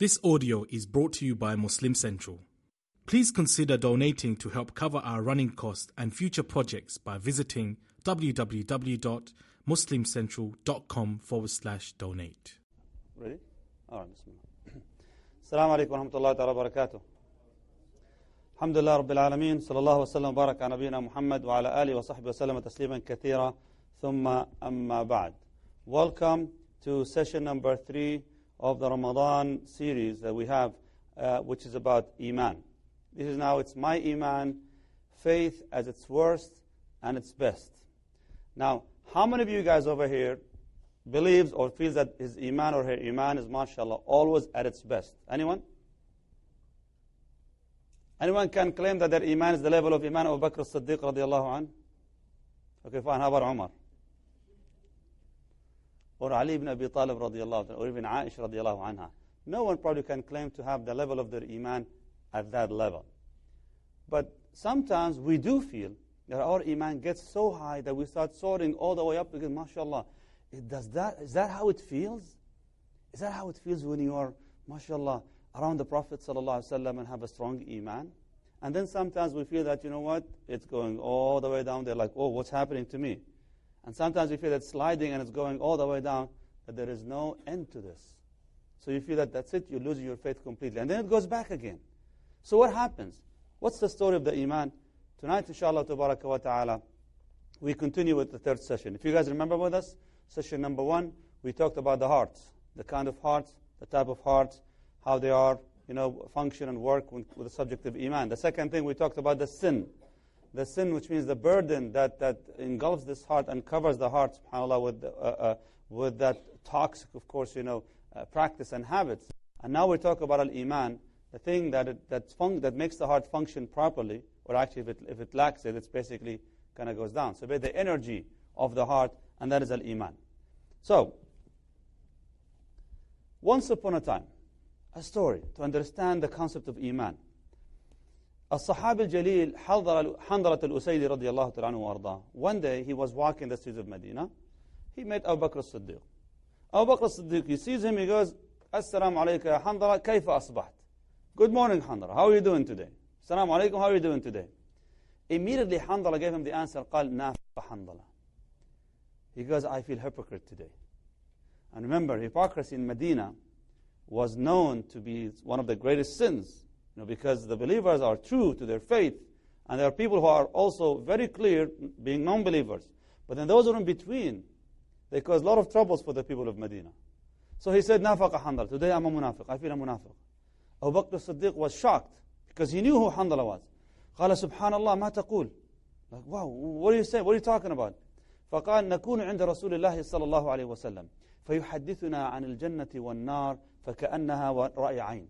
This audio is brought to you by Muslim Central. Please consider donating to help cover our running costs and future projects by visiting www.muslimcentral.com forward slash donate. Ready? All right, Bismillah. Assalamu alaikum wa rahmatullahi ta'ala wa barakatuh. Alhamdulillah Rabbil Alameen. Sallallahu wa sallam wa baraka nabina Muhammad wa ala alihi wa sahbihi wa sallam tasliman kathira thumma amma ba'd. Welcome to session number three of the Ramadan series that we have, uh, which is about Iman. This is now, it's my Iman, faith as its worst and its best. Now, how many of you guys over here believes or feels that his Iman or her Iman is, mashallah, always at its best? Anyone? Anyone can claim that their Iman is the level of Iman of Bakr as-Siddiq radiallahu an? Okay, fine. How about Umar? Or Ali ibn Abi Talib radiallahu or even Aisha radiallahu anha. No one probably can claim to have the level of their Iman at that level. But sometimes we do feel that our Iman gets so high that we start soaring all the way up because, mashallah, it does that, is that how it feels? Is that how it feels when you are, mashallah, around the Prophet ﷺ and have a strong Iman? And then sometimes we feel that, you know what, it's going all the way down there, like, oh, what's happening to me? And sometimes we feel that sliding and it's going all the way down, that there is no end to this. So you feel that that's it, you're losing your faith completely. And then it goes back again. So what happens? What's the story of the Iman? Tonight, inshallah, tabaraka wa ta'ala, we continue with the third session. If you guys remember with us, session number one, we talked about the hearts, the kind of hearts, the type of hearts, how they are, you know, function and work with the subject of Iman. The second thing, we talked about the sin. The sin, which means the burden that, that engulfs this heart and covers the heart, subhanAllah, with, uh, uh, with that toxic, of course, you know, uh, practice and habits. And now we talk about al-Iman, the thing that, it, that, fun- that makes the heart function properly, or actually if it, if it lacks it, it's basically kind of goes down. So the energy of the heart, and that is al-Iman. So, once upon a time, a story to understand the concept of Iman. الصحابي الجليل حنظلة الأسيدي رضي الله تعالى عنه وأرضاه One day he was walking the streets of Medina. He met Abu Bakr as-Siddiq. Abu Bakr as-Siddiq, he sees him, he goes, السلام عليك يا حنظلة كيف أصبحت? Good morning, Handala. How are you doing today? Assalamu alaikum. How are you doing today? Immediately, Handala gave him the answer, قال نافق Handala. He goes, I feel hypocrite today. And remember, hypocrisy in Medina was known to be one of the greatest sins, you know, because the believers are true to their faith, and there are people who are also very clear, being non-believers. But then those who are in between, they cause a lot of troubles for the people of Medina. So he said, نافق Handala. Today I'm a munafiq. I feel a munafiq. Abu Bakr as-Siddiq was shocked because he knew who Handala was. قال سبحان الله ما تقول like wow what are you saying what are you talking about فقال نكون عند رسول الله صلى الله عليه وسلم فيحدثنا عن الجنة والنار فكأنها رأي عين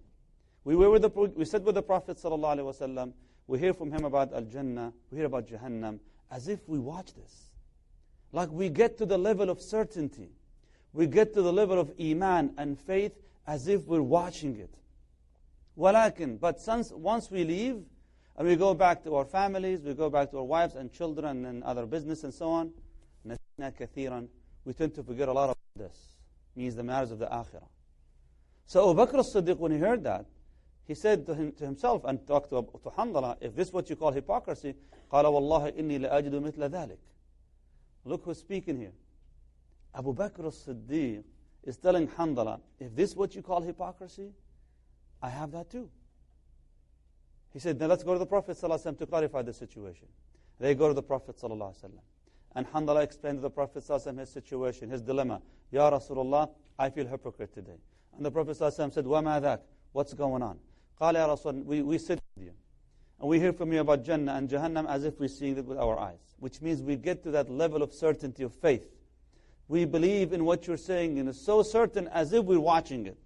we were with the we sat with the Prophet صلى الله عليه وسلم we hear from him about al-Jannah we hear about Jahannam as if we watch this like we get to the level of certainty we get to the level of iman and faith as if we're watching it ولكن, but since, once we leave and we go back to our families, we go back to our wives and children and other business and so on, كثيرا, we tend to forget a lot of this. Means the matters of the akhirah. So Abu Bakr as-Siddiq, when he heard that, he said to, him, to himself and talked to, to Handala, if this is what you call hypocrisy, قَالَ وَاللَّهِ إِنِّي لَأَجِدُ مِثْلَ ذَلِكَ Look who's speaking here. Abu Bakr as-Siddiq is telling Handala, if this is what you call hypocrisy, I have that too. He said, now let's go to the Prophet ﷺ to clarify the situation. They go to the Prophet ﷺ. And Handala explained to the Prophet ﷺ his situation, his dilemma. Ya Rasulullah, I feel hypocrite today. And the Prophet ﷺ said, وَمَا ذَاك? What's going on? قال يا رسول we, we sit with you. And we hear from you about Jannah and Jahannam as if we're seeing it with our eyes. Which means we get to that level of certainty of faith. We believe in what you're saying and it's so certain as if we're watching it.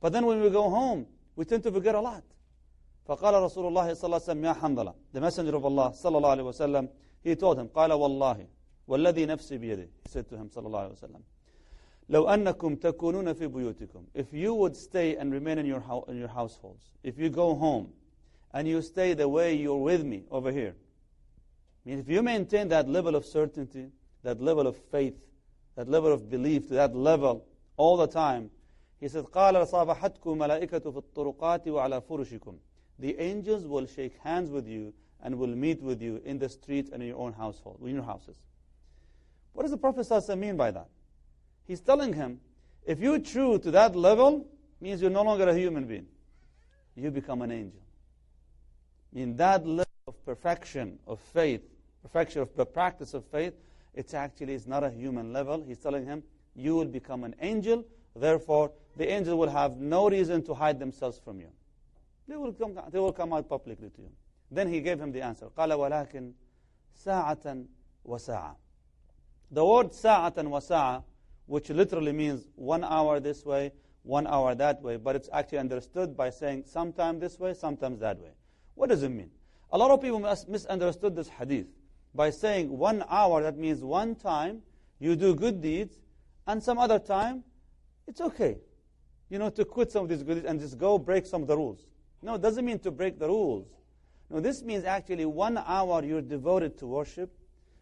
But then when we go home, we tend to forget a lot. فقال رسول الله صلى الله عليه وسلم يا حنظلة The messenger of Allah صلى الله عليه وسلم He told him قال والله والذي نفسي بيده He said to him صلى الله عليه وسلم لو أنكم تكونون في بيوتكم If you would stay and remain in your, in your households If you go home and you stay the way you're with me over here I mean, if you maintain that level of certainty, that level of faith, that level of belief, to that level all the time, He says, قال لصافحتكم ملائكة في الطرقات وعلى فرشكم. The angels will shake hands with you and will meet with you in the street and in your own household, in your houses. What does the Prophet ﷺ mean by that? He's telling him, if you're true to that level, means you're no longer a human being. You become an angel. In that level of perfection of faith, perfection of the practice of faith, it's actually it's not a human level. He's telling him, you will become an angel. Therefore, the angel will have no reason to hide themselves from you. They will come, they will come out publicly to you. Then he gave him the answer. قال ولكن ساعة وساعة. The word ساعة وساعة, which literally means one hour this way, one hour that way, but it's actually understood by saying sometime this way, sometimes that way. What does it mean? A lot of people misunderstood this hadith by saying one hour, that means one time you do good deeds, and some other time it's okay. You know, to quit some of these good deeds and just go break some of the rules. No, it doesn't mean to break the rules. No, this means actually one hour you're devoted to worship,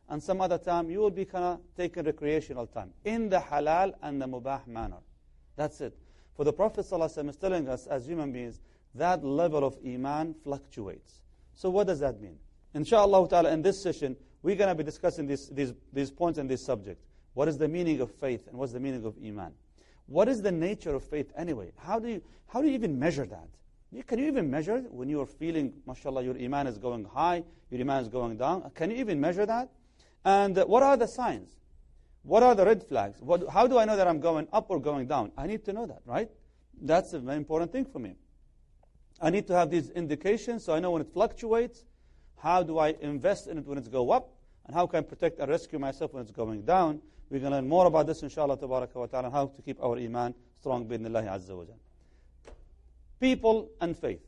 and some other time you will be kind of taking recreational time in the halal and the mubah manner. That's it. For the Prophet ﷺ is telling us as human beings that level of iman fluctuates. So what does that mean? Inshallah ta'ala, in this session, we're going to be discussing this, these, these points and this subject. What is the meaning of faith and what's the meaning of iman? What is the nature of faith anyway? How do you, how do you even measure that? Can you even measure it when you're feeling, mashallah, your iman is going high, your iman is going down? Can you even measure that? And uh, what are the signs? What are the red flags? What, how do I know that I'm going up or going down? I need to know that, right? That's a very important thing for me. I need to have these indications so I know when it fluctuates, how do I invest in it when it's go up, and how can I protect and rescue myself when it's going down. We're going to learn more about this, inshallah, tabaraka wa ta'ala, how to keep our iman strong, bidnillahi azza wa People and faith.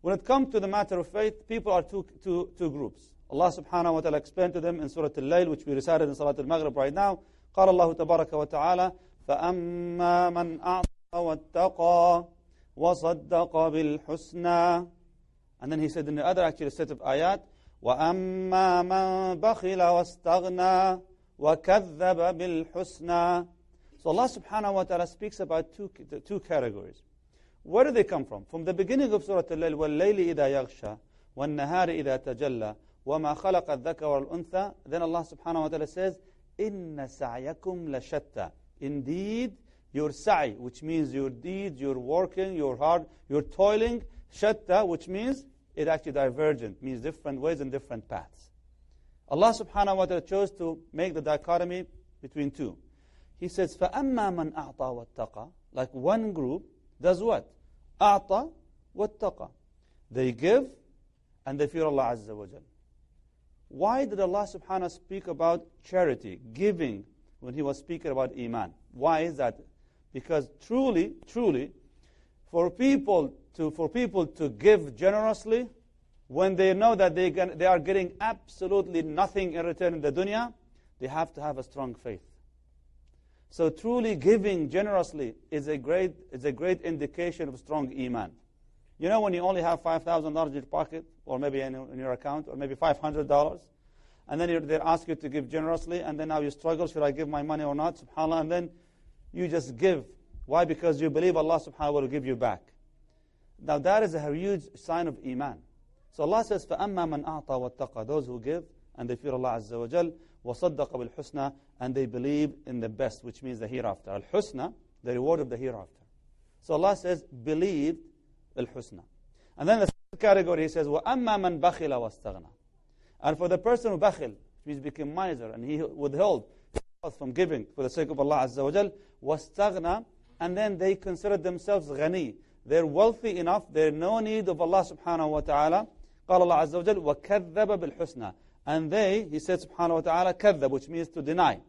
When it comes to the matter of faith, people are two, two, two groups. Allah subhanahu wa ta'ala explained to them in Surah Al-Layl, which we recited in Salat Al-Maghrib right now. قال الله تبارك وتعالى فأما من أعطى واتقى وصدق بالحسنى And then he said in the other actually set of ayat وأما من بخل واستغنى وكذب بالحسنى So Allah subhanahu wa ta'ala speaks about two, two categories. Where do they come from? From the beginning of Surah Al-Layl, وَاللَّيْلِ إِذَا يَغْشَى وَالنَّهَارِ إِذَا تَجَلَّى وَمَا خَلَقَ الذَّكَرَ وَالْأُنثَى Then Allah subhanahu wa ta'ala says, إِنَّ سَعْيَكُمْ لَشَتَّى Indeed, your sa'i, which means your deeds, your working, your hard, your toiling, shatta, which means it actually divergent, means different ways and different paths. Allah subhanahu wa ta'ala chose to make the dichotomy between two. He says, فَأَمَّا مَنْ أَعْطَى وَاتَّقَى Like one group does what? أَعْطَى وَاتَّقَى They give and they fear Allah Azza wa Jal. Why did Allah subhanahu speak about charity, giving, when He was speaking about Iman? Why is that? Because truly, truly, for people to, for people to give generously, when they know that they, can, they are getting absolutely nothing in return in the dunya, they have to have a strong faith. So truly giving generously is a great, is a great indication of strong iman. You know when you only have $5,000 in your pocket, or maybe in, in, your account, or maybe $500, and then they ask you to give generously, and then now you struggle, should I give my money or not, subhanAllah, and then you just give. Why? Because you believe Allah subhanahu wa will give you back. Now that is a huge sign of iman. So Allah says, فَأَمَّا مَنْ أَعْطَى وَاتَّقَى Those who give and they fear Allah Azza wa Jal, وَصَدَّقَ بِالْحُسْنَى And they believe in the best, which means the hereafter. Al-Husna, the reward of the hereafter. So Allah says, believe al-Husna. And then the second category, He says, وَأَمَّا مَنْ بَخِلَ وَاسْتَغْنَى And for the person who bakhil, which means became miser, and he withheld from giving for the sake of Allah Azza wa Jal, وَاسْتَغْنَى And then they considered themselves ghani. They're wealthy enough, they're no need of Allah subhanahu wa ta'ala. قال الله عز وجل وكذب بالحسنى and they, he said subhanahu wa ta'ala, كذب, which means to deny.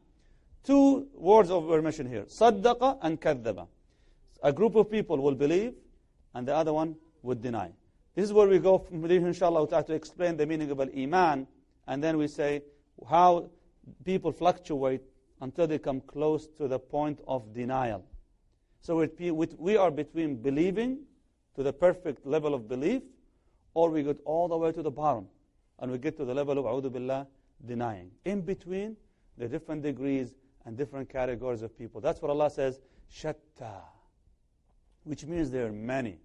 Two words of were mentioned here. صدق and كذب. A group of people will believe, and the other one would deny. This is where we go from there, inshallah, to explain the meaning of al-iman, and then we say how people fluctuate until they come close to the point of denial. So we are between believing to the perfect level of belief, or we get all the way to the bottom and we get to the level of a'udhu billah, denying. In between, the different degrees and different categories of people. That's what Allah says, shatta which means there are many.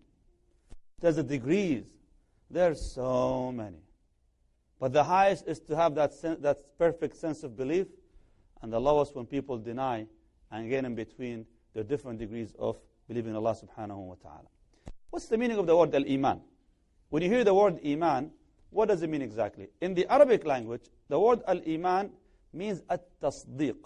There's the degrees. There are so many. But the highest is to have that, sen- that perfect sense of belief, and the lowest when people deny and get in between the different degrees of believing in Allah subhanahu wa ta'ala. What's the meaning of the word al-iman? When you hear the word iman, what does it mean exactly? In the Arabic language, the word al-iman means at-tasdiq.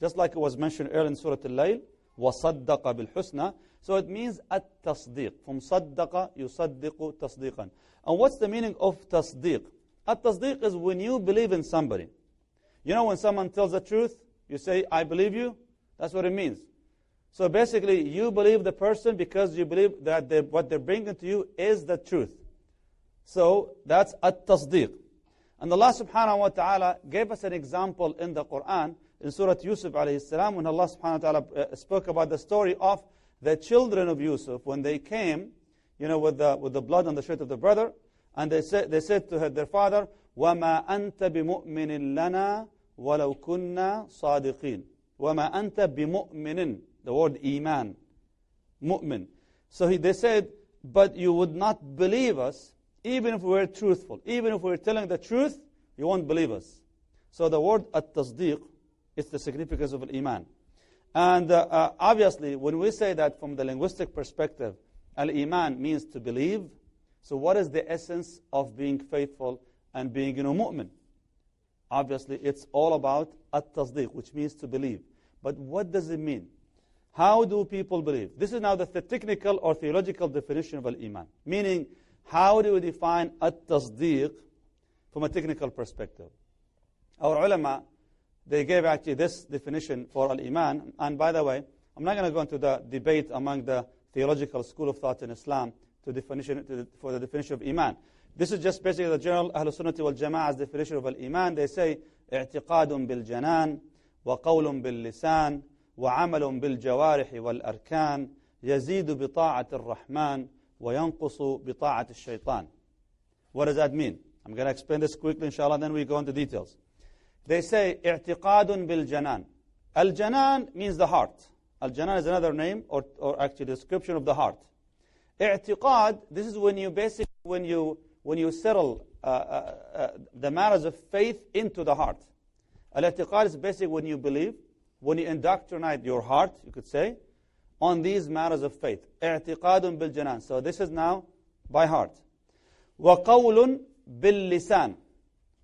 Just like it was mentioned earlier in Surah Al-Layl, وَصَدَّقَ بِالْحُسْنَى so it means at-tasdiq. From saddaqa, yusaddiqu tasdiqan. And what's the meaning of tasdiq? At-tasdiq is when you believe in somebody. You know when someone tells the truth, you say, I believe you? That's what it means. So basically, you believe the person because you believe that they, what they're bringing to you is the truth. So that's at-tasdiq. And Allah subhanahu wa ta'ala gave us an example in the Quran, in Surah Yusuf alayhi salam, when Allah subhanahu wa ta'ala uh, spoke about the story of the children of Yusuf when they came, you know, with the, with the blood on the shirt of the brother, and they said, they said to her, their father, وَمَا أَنْتَ بِمُؤْمِنٍ لَنَا وَلَوْ كُنَّا صَادِقِينَ وَمَا أَنْتَ بِمُؤْمِنٍ the word iman, mu'min. So he, they said, but you would not believe us even if we were truthful. Even if we were telling the truth, you won't believe us. So the word at-tasdiq is the significance of iman. And uh, uh, obviously, when we say that from the linguistic perspective, al-iman means to believe. So what is the essence of being faithful and being you know, mu'min? Obviously, it's all about at-tasdiq, which means to believe. But what does it mean? How do people believe? This is now the technical or theological definition of al-iman. Meaning, how do we define at-tasdiq from a technical perspective? Our ulama, they gave actually this definition for al-iman. And by the way, I'm not going to go into the debate among the theological school of thought in Islam to definition, to the, for the definition of iman. This is just basically the general Ahlul Sunnah wal Jama'ah's definition of al-iman. They say, اعتقاد بالجنان وقول باللسان وعمل بالجوارح والأركان يزيد بطاعة الرحمن وينقص بطاعة الشيطان. What does that mean? I'm going to explain this quickly, inshallah, then we go into details. They say اعتقاد بالجنان. Al-Janan means the heart. Al-Janan is another name, or, or actually description of the heart. I'tiqad, this is when you basically, when you, when you settle uh, uh, uh, the matters of faith into the heart. Al-I'tiqad is basically when you believe, when you indoctrinate your heart, you could say, on these matters of faith. اعتقاد بالجنان. So this is now by heart. وقول باللسان.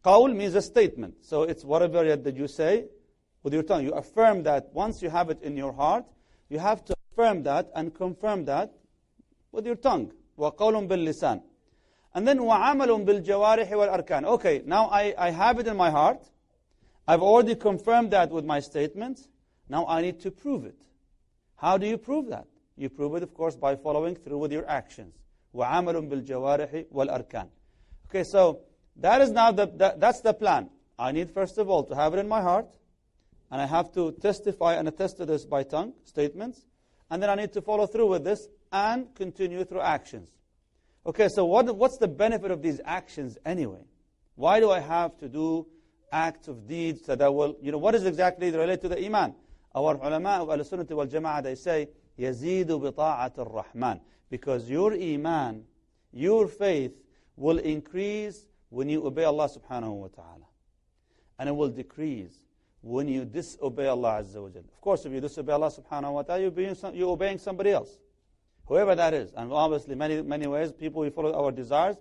قول means a statement. So it's whatever that you say with your tongue. You affirm that once you have it in your heart, you have to affirm that and confirm that with your tongue. وقول باللسان. And then وعمل بالجوارح والأركان. Okay, now I, I have it in my heart. I've already confirmed that with my statements. Now I need to prove it. How do you prove that? You prove it, of course, by following through with your actions. وَعَمَلٌ بِالْجَوَارِحِ وَالْأَرْكَانِ Okay, so that is now the, that, that's the plan. I need, first of all, to have it in my heart, and I have to testify and attest to this by tongue, statements, and then I need to follow through with this and continue through actions. Okay, so what, what's the benefit of these actions anyway? Why do I have to do acts of deeds that will, you know, what is exactly related to the iman? Our ulama of al-sunnah wal jama'ah, they say, يَزِيدُ بِطَاعَةِ الرَّحْمَنِ Because your iman, your faith will increase when you obey Allah subhanahu wa ta'ala. And it will decrease when you disobey Allah azza wa Of course, if you disobey Allah subhanahu wa ta'ala, you're, you're obeying somebody else. Whoever that is. And obviously, many, many ways, people, we follow our desires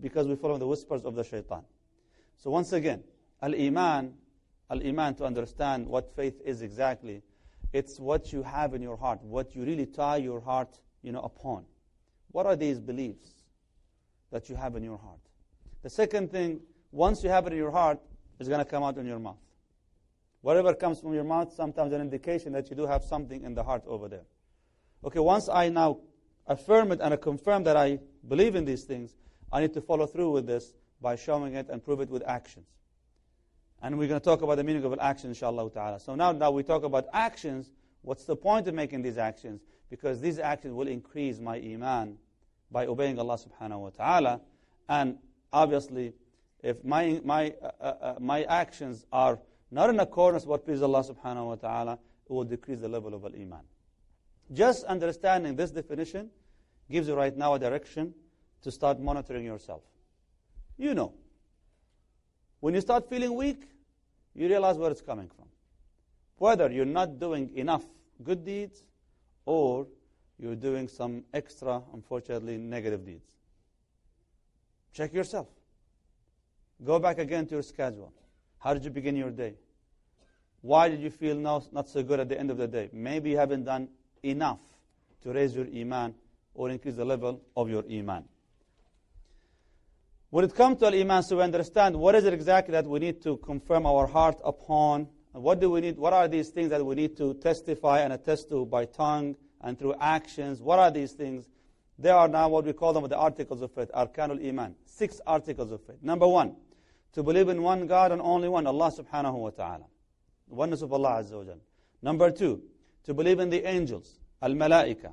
because we follow the whispers of the shaitan. So once again, Al-Iman, Al-Iman to understand what faith is exactly, it's what you have in your heart, what you really tie your heart you know, upon. What are these beliefs that you have in your heart? The second thing, once you have it in your heart, it's going to come out in your mouth. Whatever comes from your mouth, sometimes an indication that you do have something in the heart over there. Okay, once I now affirm it and I confirm that I believe in these things, I need to follow through with this by showing it and prove it with actions. And we're going to talk about the meaning of an action, inshallah ta'ala. So now, now we talk about actions. What's the point of making these actions? Because these actions will increase my iman by obeying Allah subhanahu wa ta'ala. And obviously, if my, my, uh, uh, uh, my actions are not in accordance with what pleases Allah subhanahu wa ta'ala, it will decrease the level of al-iman. Just understanding this definition gives you right now a direction to start monitoring yourself. You know. When you start feeling weak, you realize where it's coming from. Whether you're not doing enough good deeds or you're doing some extra, unfortunately, negative deeds. Check yourself. Go back again to your schedule. How did you begin your day? Why did you feel no, not so good at the end of the day? Maybe you haven't done enough to raise your iman or increase the level of your iman. When it comes to al-iman, so we understand what is it exactly that we need to confirm our heart upon, and what do we need, what are these things that we need to testify and attest to by tongue and through actions? What are these things? They are now what we call them the articles of faith, arkanul iman, six articles of faith. Number one, to believe in one God and only one, Allah subhanahu wa ta'ala. The oneness of Allah azza wa jal. Number two, to believe in the angels, al-malaika.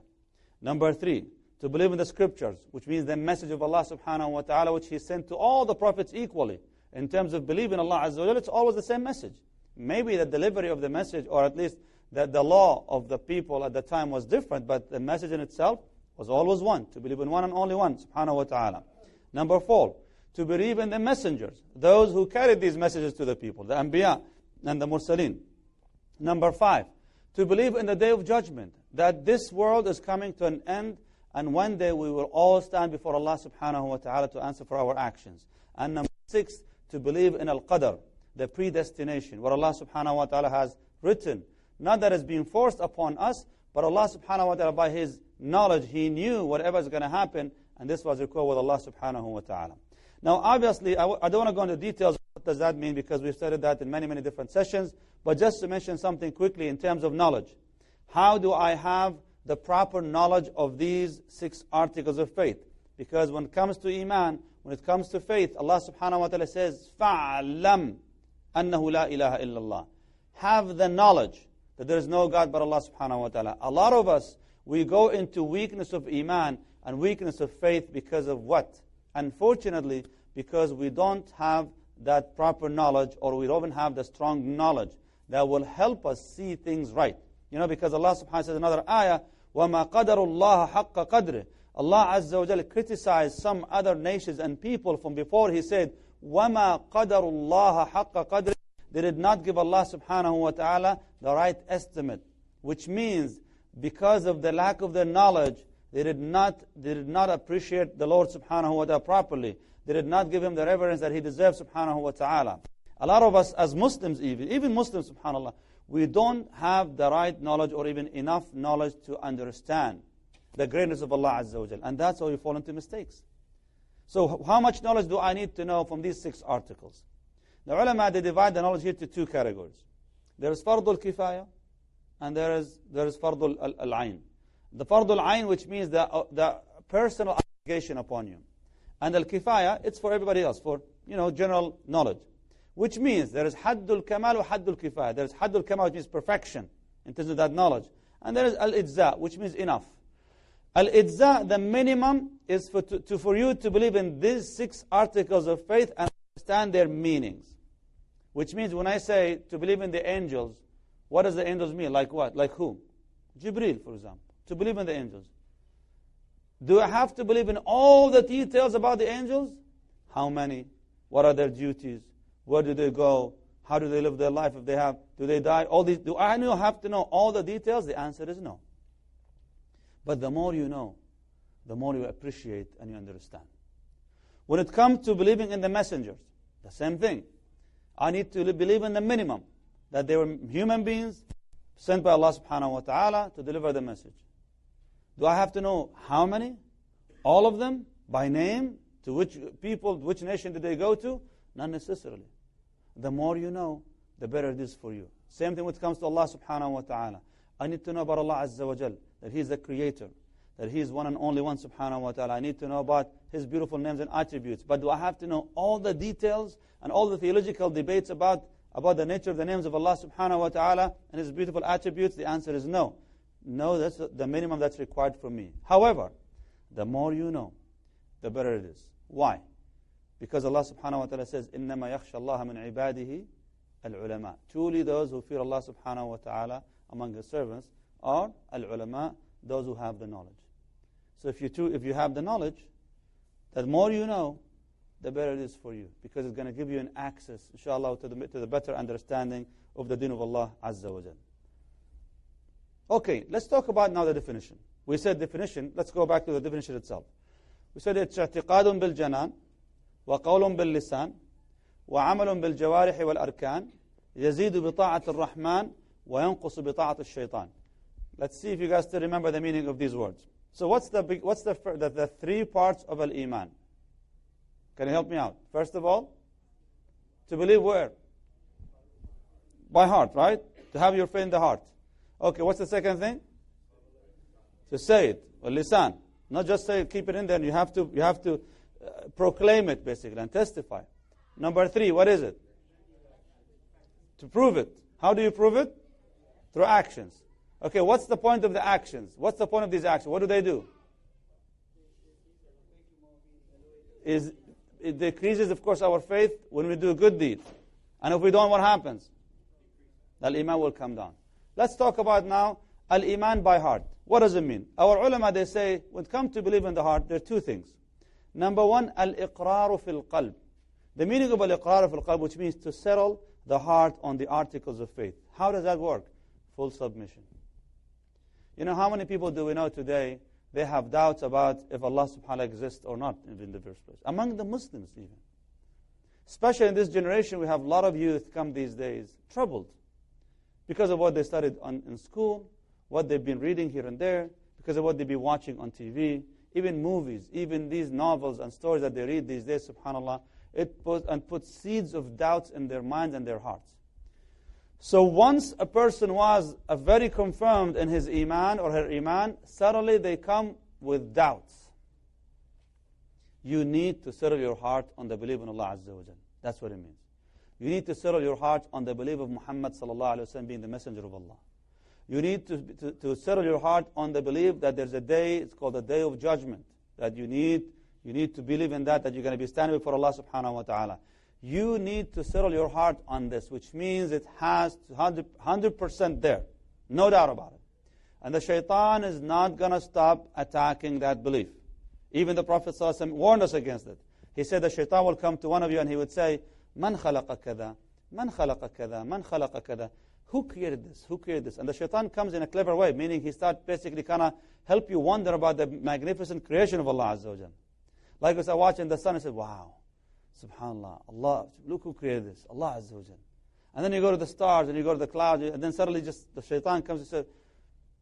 Number three, to believe in the scriptures, which means the message of Allah subhanahu wa ta'ala, which He sent to all the prophets equally. In terms of believing Allah Azza wa jal, it's always the same message. Maybe the delivery of the message, or at least that the law of the people at the time was different, but the message in itself was always one, to believe in one and only one, subhanahu wa ta'ala. Number four, to believe in the messengers, those who carried these messages to the people, the Anbiya and the Mursaleen. Number five, to believe in the day of judgment, that this world is coming to an end and one day we will all stand before Allah subhanahu wa ta'ala to answer for our actions. And number six, to believe in al-qadr, the predestination, what Allah subhanahu wa ta'ala has written. Not that it's being forced upon us, but Allah subhanahu wa ta'ala, by His knowledge, He knew whatever is going to happen, and this was recorded with Allah subhanahu wa ta'ala. Now, obviously, I w- I don't want to go into details. What does that mean? Because we've studied that in many, many different sessions. But just to mention something quickly in terms of knowledge. How do I have the proper knowledge of these six articles of faith. Because when it comes to Iman, when it comes to faith, Allah subhanahu wa ta'ala says, فَعْلَمْ أَنَّهُ لَا إِلَهَ إِلَّا اللَّهِ Have the knowledge that there is no God but Allah subhanahu wa ta'ala. A lot of us, we go into weakness of Iman and weakness of faith because of what? Unfortunately, because we don't have that proper knowledge or we don't have the strong knowledge that will help us see things right. You know, because Allah subhanahu wa ta'ala says another ayah, وَمَا قَدَرُ اللَّهَ حَقَّ قَدْرِهِ Allah Azza wa Jalla criticized some other nations and people from before. He said, وَمَا قَدَرُ اللَّهَ حَقَّ قَدْرِهِ They did not give Allah subhanahu wa ta'ala the right estimate. Which means, because of the lack of their knowledge, they did not, they did not appreciate the Lord subhanahu wa ta'ala properly. They did not give Him the reverence that He deserves subhanahu wa ta'ala. A lot of us as Muslims even, even Muslims subhanAllah, we don't have the right knowledge or even enough knowledge to understand the greatness of Allah Azza wa Jal. And that's how we fall into mistakes. So how much knowledge do I need to know from these six articles? The ulama, they divide the knowledge here to two categories. There is fardul kifaya, and there is, there is fardul al-ayn. The fardul ayn, which means the, uh, the personal obligation upon you. And al-kifaya, it's for everybody else, for, you know, general knowledge. Which means there is haddul kamal or haddul kifaya. There is haddul kamal, which means perfection in terms of that knowledge. And there is al-idza, which means enough. Al-idza, the minimum is for, to, to, for you to believe in these six articles of faith and understand their meanings. Which means when I say to believe in the angels, what does the angels mean? Like what? Like whom? Jibril, for example. To believe in the angels. Do I have to believe in all the details about the angels? How many? What are their duties? Where do they go? How do they live their life if they have? Do they die? All these. Do I have to know all the details? The answer is no. But the more you know, the more you appreciate and you understand. When it comes to believing in the messengers, the same thing. I need to believe in the minimum that they were human beings sent by Allah subhanahu wa ta'ala to deliver the message. Do I have to know how many? All of them by name? To which people, which nation did they go to? Not necessarily the more you know, the better it is for you. Same thing when it comes to Allah subhanahu wa ta'ala. I need to know about Allah azza wa jal, that He is the creator, that He is one and only one subhanahu wa ta'ala. I need to know about His beautiful names and attributes. But do I have to know all the details and all the theological debates about, about the nature of the names of Allah subhanahu wa ta'ala and His beautiful attributes? The answer is no. No, that's the minimum that's required from me. However, the more you know, the better it is. Why? Because Allah subhanahu wa ta'ala says, إِنَّمَا يَخْشَى اللَّهَ مِنْ عِبَادِهِ الْعُلَمَاء Truly those who fear Allah subhanahu wa ta'ala among His servants are al-ulama, those who have the knowledge. So if you, if you have the knowledge, the more you know, the better it is for you. Because it's going to give you an access, inshallah, to the, to the better understanding of the deen of Allah Azza wa Jal. Okay, let's talk about now the definition. We said definition, let's go back to the definition itself. We said it's اعتقاد بالجنان وقول باللسان وعمل بالجوارح والأركان يزيد بطاعة الرحمن وينقص بطاعة الشيطان. Let's see if you guys still remember the meaning of these words. So what's the, big, what's the, the, the three parts of al-iman? Can you help me out? First of all, to believe where? By heart, right? To have your faith in the heart. Okay, what's the second thing? To say it, or lisan. Not just say it, keep it in there. You have to, you have to uh, proclaim it, basically, and testify. Number three, what is it? To prove it. How do you prove it? Through actions. Okay, what's the point of the actions? What's the point of these actions? What do they do? Is it decreases, of course, our faith when we do a good deed. And if we don't, what happens? The iman will come down. Let's talk about now al-iman by heart. What does it mean? Our ulama, they say, when it comes to believe in the heart, there are two things. Number one, al-iqraru fil qalb. The meaning of al-iqraru fil qalb, which means to settle the heart on the articles of faith. How does that work? Full submission. You know, how many people do we know today, they have doubts about if Allah subhanahu wa ta'ala exists or not in the first place? Among the Muslims even. Especially in this generation, we have a lot of youth come these days troubled because of what they studied on, in school, what they've been reading here and there, because of what they've been watching on TV, even movies, even these novels and stories that they read these days, subhanAllah, it and puts seeds of doubts in their minds and their hearts. So once a person was a very confirmed in his iman or her iman, suddenly they come with doubts. You need to settle your heart on the belief in Allah Azza wa Jal. That's what it means. You need to settle your heart on the belief of Muhammad sallallahu alaihi wasallam being the messenger of Allah. You need to, to, to settle your heart on the belief that there's a day, it's called the day of judgment, that you need, you need to believe in that, that you're going to be standing before Allah subhanahu wa ta'ala. You need to settle your heart on this, which means it has 100% there. No doubt about it. And the shaitan is not going to stop attacking that belief. Even the Prophet ﷺ warned us against it. He said the shaitan will come to one of you and he would say, Man khalaqa kada, man khalaqa kada, man khalaqa kada. Who created this? Who created this? And the shaitan comes in a clever way, meaning he starts basically kind of help you wonder about the magnificent creation of Allah Azza wa Like I watch in the sun, I said, wow, Subhanallah, Allah, look who created this, Allah Azza wa And then you go to the stars and you go to the clouds, and then suddenly just the shaitan comes and says,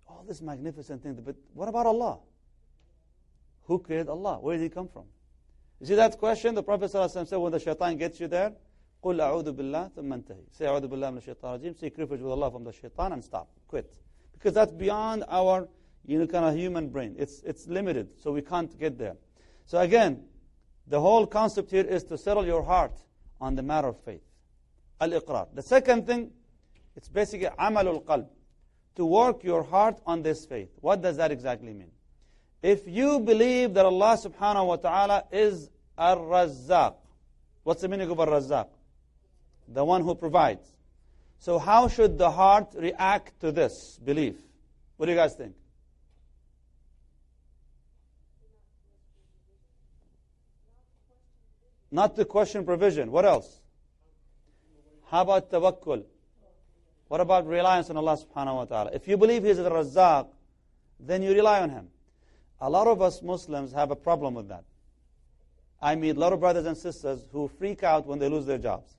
all this magnificent thing, but what about Allah? Who created Allah? Where did he come from? You see that question? The Prophet ﷺ said, when the shaitan gets you there, قُلْ أَعُوذُ بِاللَّهِ ثُمَّ انتهي. Say, أعوذ بالله من الشيطان الرجيم. Seek refuge with Allah from the shaitan and stop. Quit. Because that's beyond our you know, kind of human brain. It's, it's limited, so we can't get there. So again, the whole concept here is to settle your heart on the matter of faith. Al-iqrar. The second thing, it's basically amalul qalb. To work your heart on this faith. What does that exactly mean? If you believe that Allah subhanahu wa ta'ala is ar-razzaq, what's the meaning of ar-razzaq? The one who provides. So how should the heart react to this belief? What do you guys think? Not to question provision. What else? How about tawakkul? What about reliance on Allah subhanahu wa ta'ala? If you believe He is the Razzaq, then you rely on Him. A lot of us Muslims have a problem with that. I meet a lot of brothers and sisters who freak out when they lose their jobs.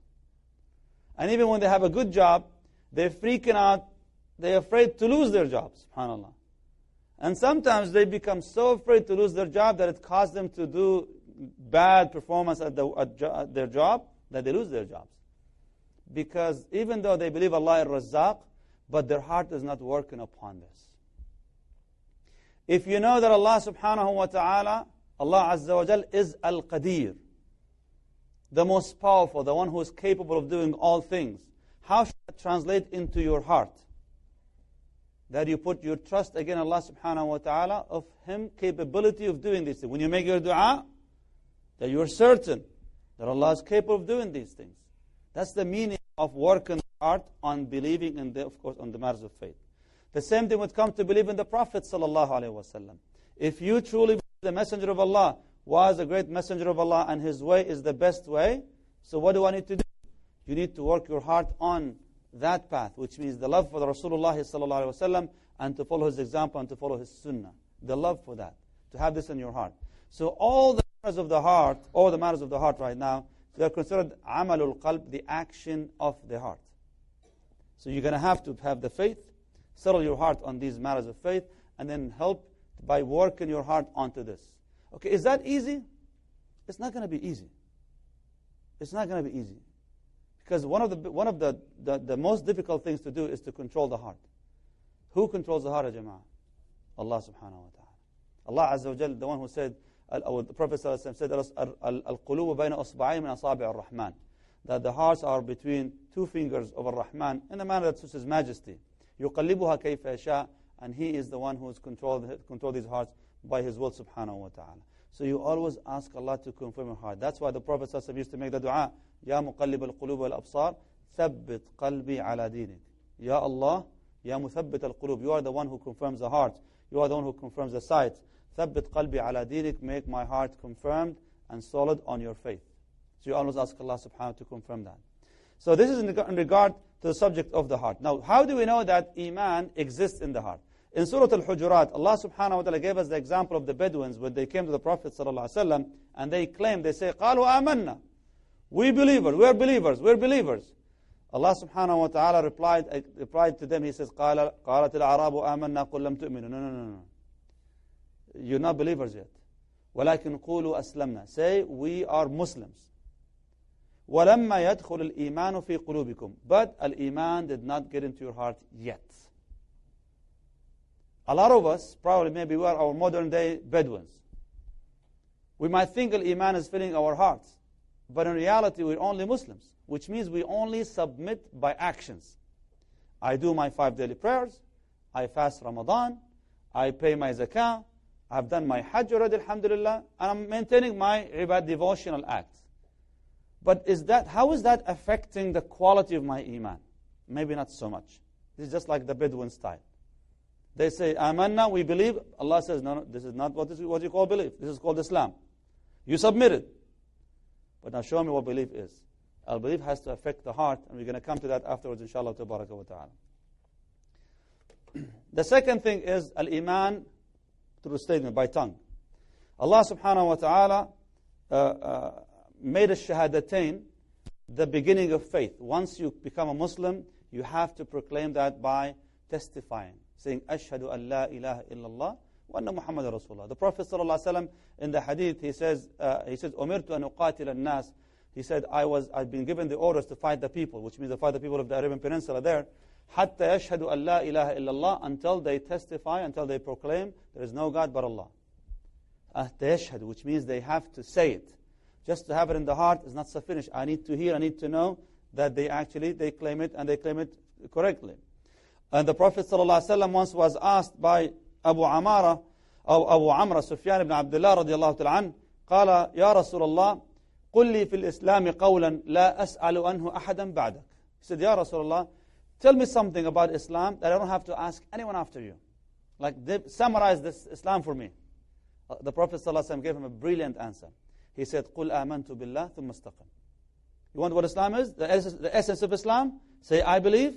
And even when they have a good job, they're freaking out. They're afraid to lose their jobs, subhanAllah. And sometimes they become so afraid to lose their job that it causes them to do bad performance at, the, at, jo at, their job that they lose their jobs. Because even though they believe Allah is Razzaq, but their heart is not working upon this. If you know that Allah subhanahu wa ta'ala, Allah Azza wa Jal is Al-Qadir, the most powerful, the one who is capable of doing all things, how should that translate into your heart? That you put your trust again Allah subhanahu wa ta'ala of Him capability of doing things. When you make your dua, that you are certain that Allah is capable of doing these things. That's the meaning of working hard on believing in the, of course, on the matters of faith. The same thing would come to believe in the Prophet sallallahu alaihi wasallam. If you truly believe the Messenger of Allah was a great Messenger of Allah and his way is the best way, so what do I need to do? You need to work your heart on that path, which means the love for the Rasulullah sallallahu alaihi wasallam and to follow his example and to follow his sunnah. The love for that, to have this in your heart. So all the matters of the heart, all the matters of the heart right now, they are considered amalul qalb, the action of the heart. So you're going to have to have the faith, settle your heart on these matters of faith, and then help by working your heart onto this. Okay, is that easy? It's not going to be easy. It's not going to be easy. Because one of, the, one of the, the, the, most difficult things to do is to control the heart. Who controls the heart, jama'ah? Allah subhanahu wa ta'ala. Allah Azza wa Jal, the one who said, or the Prophet said, Al-qulubu bayna asba'ay min asabi' ar-Rahman. That the hearts are between two fingers of Ar-Rahman in a manner that suits His Majesty. يُقَلِّبُهَا كَيْفَ يَشَاءُ And He is the one who has controlled, controlled these hearts by His will subhanahu wa ta'ala. So you always ask Allah to confirm your heart. That's why the Prophet used to make the dua, Ya muqallib al-qulub wal-absar, thabbit qalbi ala dinik. Ya Allah, Ya muthabbit al-qulub. You are the one who confirms the heart. You are the one who confirms the sight. Thabbit qalbi ala dinik. Make my heart confirmed and solid on your faith. So you always ask Allah subhanahu wa ta'ala to confirm that. So this is in regard to the subject of the heart. Now, how do we know that Iman exists in the heart? In Surah Al-Hujurat, Allah subhanahu wa ta'ala gave us the example of the Bedouins when they came to the Prophet sallallahu alaihi wasallam and they claimed, they say, قَالُوا آمَنَّا We believers, we're believers, we're believers. Allah subhanahu wa ta'ala replied, uh, replied to them, He says, قال, قالت الأعراب آمنا قل لم تؤمنوا. No, no, no, no. You're not believers yet. ولكن قولوا أسلمنا. Say, we are Muslims. ولما يدخل الإيمان في قلوبكم. But al-Iman did not get into your heart yet. A lot of us, probably maybe we are our modern day Bedouins. We might think Al-Iman is filling our hearts. But in reality, we're only Muslims, which means we only submit by actions. I do my five daily prayers. I fast Ramadan. I pay my zakah. I've done my hajj already, alhamdulillah. And I'm maintaining my ibad devotional act. But is that, how is that affecting the quality of my iman? Maybe not so much. This is just like the Bedouin style. They say, Amanna, we believe. Allah says, no, no, this is not what, what you call belief. This is called Islam. You submitted. But now show me what belief is. Our belief has to affect the heart, and we're going to come to that afterwards, inshallah, tabaraka wa ta'ala. the second thing is al-iman through statement, by tongue. Allah subhanahu wa ta'ala uh, uh, made a shahadatain the beginning of faith. Once you become a Muslim, you have to proclaim that by testifying saying, Ashhadu an la ilaha illallah wa anna Muhammad Rasulullah. The Prophet ﷺ in the hadith, he says, uh, he says, Umirtu an uqatil nas He said, I was, I've been given the orders to fight the people, which means to fight the people of the Arabian Peninsula there. Hatta yashhadu an la ilaha illallah, until they testify, until they proclaim, there is no God but Allah. Hatta yashhadu, which means they have to say it. Just to have it in the heart is not sufficient. I need to hear, I need to know that they actually, they claim it and they claim it correctly. And the Prophet ﷺ once was asked by Abu Amara, أو أبو عمرو سفيان بن عبد الله رضي الله تعالى عنه قال يا رسول الله قل لي في الإسلام قولا لا أسأل عنه أحدا بعدك He said, Ya Rasulullah, tell me something about Islam that I don't have to ask anyone after you. Like, summarize this Islam for me. Uh, the Prophet ﷺ gave him a brilliant answer. He said, قُلْ آمَنْتُ بِاللَّهِ ثُمَّ اسْتَقِمْ You want what Islam is? The essence, the essence of Islam? Say, I believe,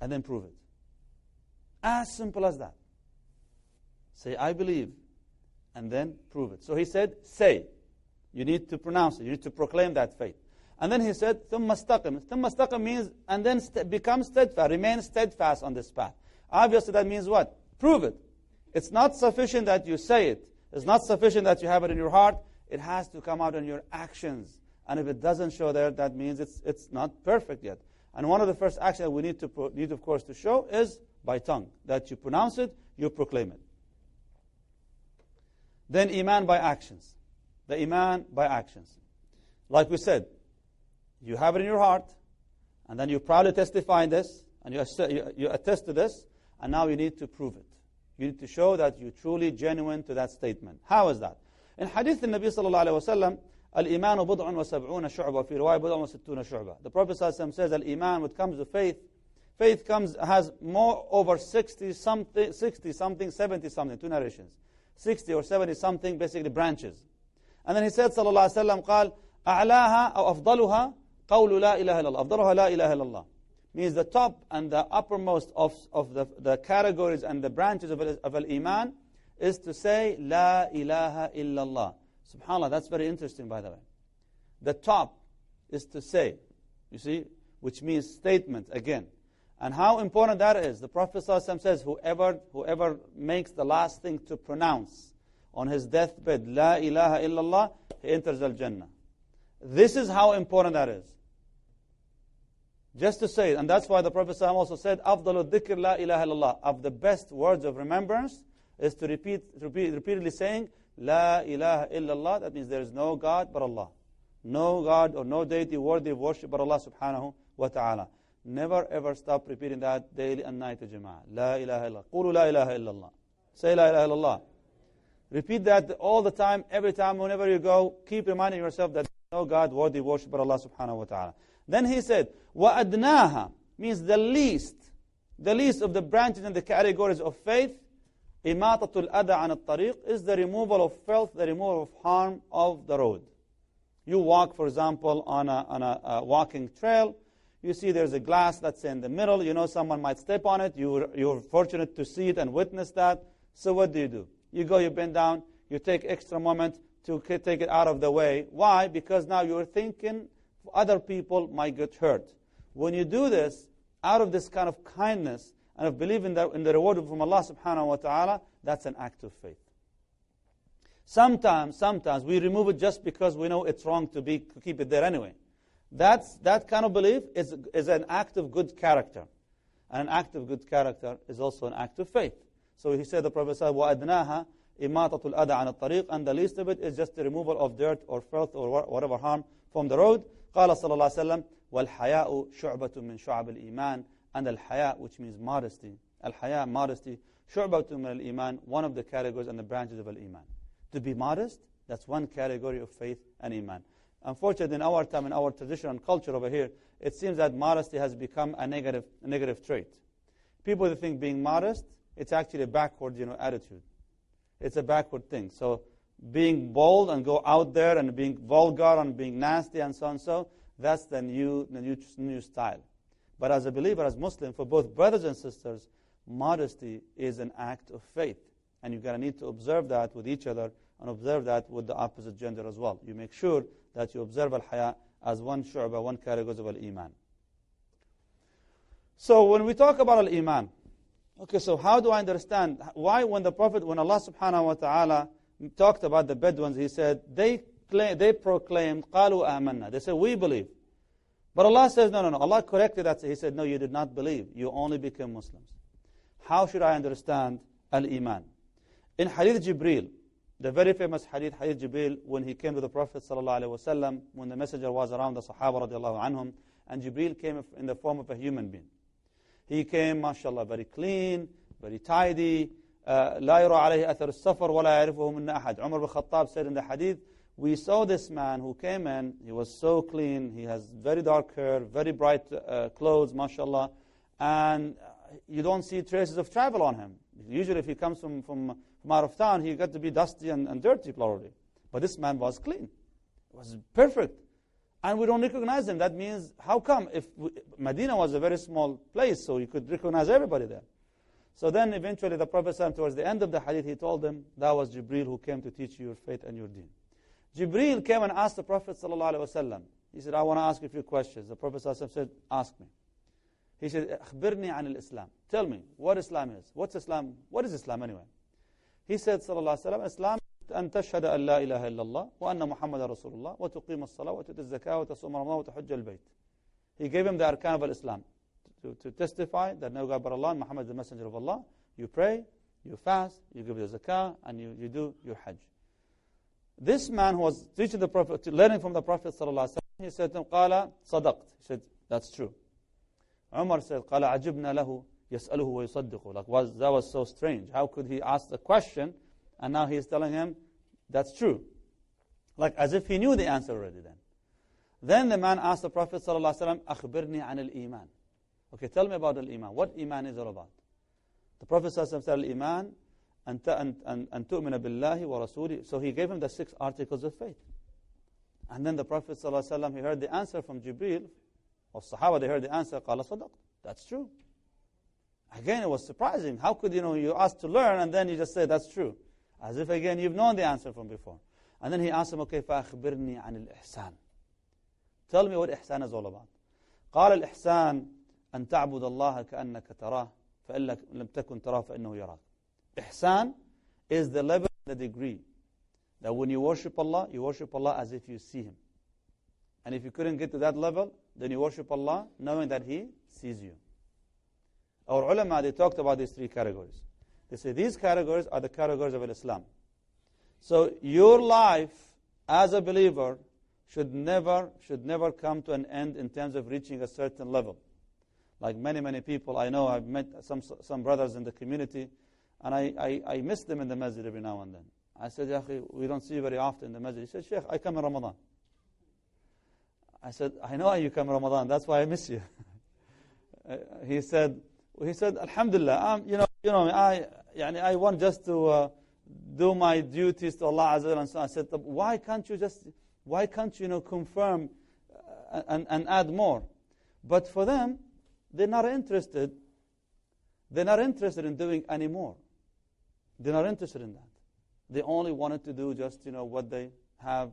and then prove it. As simple as that. Say, I believe, and then prove it. So he said, say. You need to pronounce it. You need to proclaim that faith. And then he said, ثُمَّ اسْتَقِمْ ثُمَّ اسْتَقِمْ means, and then st- become steadfast, remain steadfast on this path. Obviously that means what? Prove it. It's not sufficient that you say it. It's not sufficient that you have it in your heart. It has to come out in your actions. And if it doesn't show there, that means it's, it's not perfect yet. And one of the first actions we need to need, of course, to show is by tongue that you pronounce it, you proclaim it. Then iman by actions. The iman by actions. Like we said, you have it in your heart, and then you proudly testify this, and you, you attest to this, and now you need to prove it. You need to show that you're truly genuine to that statement. How is that? In Hadith the Nabi sallallahu alayhi wa sallam, الإيمان بضع وسبعون شعبة في رواية بضع وستون شعبة. The Prophet ﷺ says, Al-Iman, when it comes to faith, faith comes has more over 60 something, 60 something, 70 something, two narrations. 60 or 70 something, basically branches. And then he said, صلى الله عليه وسلم, قال, أعلاها أو أفضلها قول لا إله إلا الله. أفضلها لا إله إلا الله. Means the top and the uppermost of, of the, the categories and the branches of, of Al-Iman is to say, La ilaha illallah. SubhanAllah, that's very interesting, by the way. The top is to say, you see, which means statement again. And how important that is. The Prophet ﷺ says, whoever, whoever makes the last thing to pronounce on his deathbed, La ilaha illallah, he enters Al Jannah. This is how important that is. Just to say, and that's why the Prophet ﷺ also said, Afdalu dhikr la ilaha illallah. Of the best words of remembrance is to repeat, repeat repeatedly saying, La ilaha illallah. That means there is no God but Allah. No God or no deity worthy of worship but Allah subhanahu wa ta'ala. Never ever stop repeating that daily and night to Jama'ah. La ilaha illallah. Qulu la ilaha illallah. Say la ilaha illallah. Repeat that all the time, every time, whenever you go. Keep reminding yourself that no God worthy of worship but Allah subhanahu wa ta'ala. Then he said, وَأَدْنَاهَا means the least, the least of the branches and the categories of faith, إِمَاطَةُ الْأَذَى عَنِ الطَّرِيقِ is the removal of filth, the removal of harm of the road. You walk, for example, on a, on a, a walking trail, you see there's a glass that's in the middle, you know someone might step on it, you, you're fortunate to see it and witness that, so what do you do? You go, you bend down, you take extra moment to take it out of the way. Why? Because now you're thinking other people might get hurt. When you do this, out of this kind of kindness and of believing that in the reward from Allah subhanahu wa ta'ala, that's an act of faith. Sometimes, sometimes we remove it just because we know it's wrong to, be, to keep it there anyway. That's, that kind of belief is, is an act of good character. And an act of good character is also an act of faith. So he said, the Prophet said, وَأَدْنَاهَا إِمَاطَةُ الْأَدَى عَنِ الطَّرِيقِ And the least of it is just the removal of dirt or filth or whatever harm from the road. قال صلى الله عليه وسلم والحياء شعبة من شعب الإيمان and al-haya which means modesty al-haya modesty شعبة من الإيمان one of the categories and the branches of al-iman to be modest that's one category of faith and iman unfortunately in our time in our tradition and culture over here it seems that modesty has become a negative a negative trait people think being modest it's actually a backward you know attitude it's a backward thing so being bold and go out there and being vulgar and being nasty and so and so, that's the new, the new, new style. But as a believer, as Muslim, for both brothers and sisters, modesty is an act of faith. And you've got to need to observe that with each other and observe that with the opposite gender as well. You make sure that you observe al-haya as one shu'bah, one category of al-iman. So when we talk about al-iman, okay, so how do I understand why when the Prophet, when Allah subhanahu wa ta'ala talked about the Bedouins, he said, they, claim, they proclaimed, قَالُوا آمَنَّا They said, we believe. But Allah says, no, no, no. Allah corrected that. He said, no, you did not believe. You only became Muslims. How should I understand Al-Iman? In Hadith Jibril, the very famous Hadith, Hadith Jibril, when he came to the Prophet ﷺ, when the messenger was around the Sahaba radiallahu anhum, and Jibril came in the form of a human being. He came, mashallah, very clean, very tidy, لا يرى عليه أثر السفر ولا يعرفه منا أحد Umar bin Khattab said in the hadith we saw this man who came in he was so clean he has very dark hair very bright uh, clothes mashallah and you don't see traces of travel on him usually if he comes from, from, from out of town he got to be dusty and, and dirty probably but this man was clean was perfect and we don't recognize him that means how come if we, Medina was a very small place so you could recognize everybody there so then eventually the Prophet towards the end of the hadith, he told them, that was Jibril who came to teach you your faith and your deen. Jibril came and asked the Prophet ﷺ, he said, I want to ask you a few questions. The Prophet ﷺ said, ask me. He said, أخبرني عن الإسلام. Tell me what Islam is. What's Islam? What is Islam anyway? He said, صلى الله عليه وسلم, Islam أن تشهد أن لا إله إلا الله وأن محمد رسول الله وتقيم الصلاة وتؤتي الزكاة وتصوم رمضان وتحج البيت. He gave him the arkan of Islam to, to testify that no God but Allah and Muhammad is the messenger of Allah. You pray, you fast, you give the zakah, and you, you do your hajj. This man who was teaching the Prophet, learning from the Prophet ﷺ, he said to him, قال صدقت. He said, that's true. Umar said, قال عجبنا له يسأله ويصدقه. Like, was, that was so strange. How could he ask the question, and now he is telling him, that's true. Like, as if he knew the answer already then. Then the man asked the Prophet ﷺ, أخبرني عن الإيمان. Okay, tell me about al-Iman. What Iman is all about? The Prophet said al-Iman and tu'mina billahi wa rasuli. So he gave him the six articles of faith. And then the Prophet ﷺ, he heard the answer from Jibril, or Sahaba, they heard the answer, قال صدق. That's true. Again, it was surprising. How could you know you asked to learn and then you just say that's true? As if again you've known the answer from before. And then he asked him, okay, فأخبرني عن الإحسان. Tell me what ihsan is all about. قال الإحسان أن تعبد الله كأنك تراه فإن لم تكن تراه فإنه يراك. Ihsan is the level, the degree. That when you worship Allah, you worship Allah as if you see Him. And if you couldn't get to that level, then you worship Allah knowing that He sees you. Our ulama, they talked about these three categories. They say these categories are the categories of Islam. So your life as a believer should never, should never come to an end in terms of reaching a certain level. Like many, many people, I know I've met some, some brothers in the community, and I, I, I miss them in the masjid every now and then. I said, Yaqi, we don't see you very often in the masjid. He said, Sheikh, I come in Ramadan. I said, I know you come in Ramadan, that's why I miss you. he said, he said, Alhamdulillah, um, you know, you know, I, yani I want just to uh, do my duties to Allah Azza and so on. I said, why can't you just, why can't you, you know, confirm uh, and, and add more? But for them, they're not interested. They're not interested in doing any more. They're not interested in that. They only wanted to do just, you know, what they have,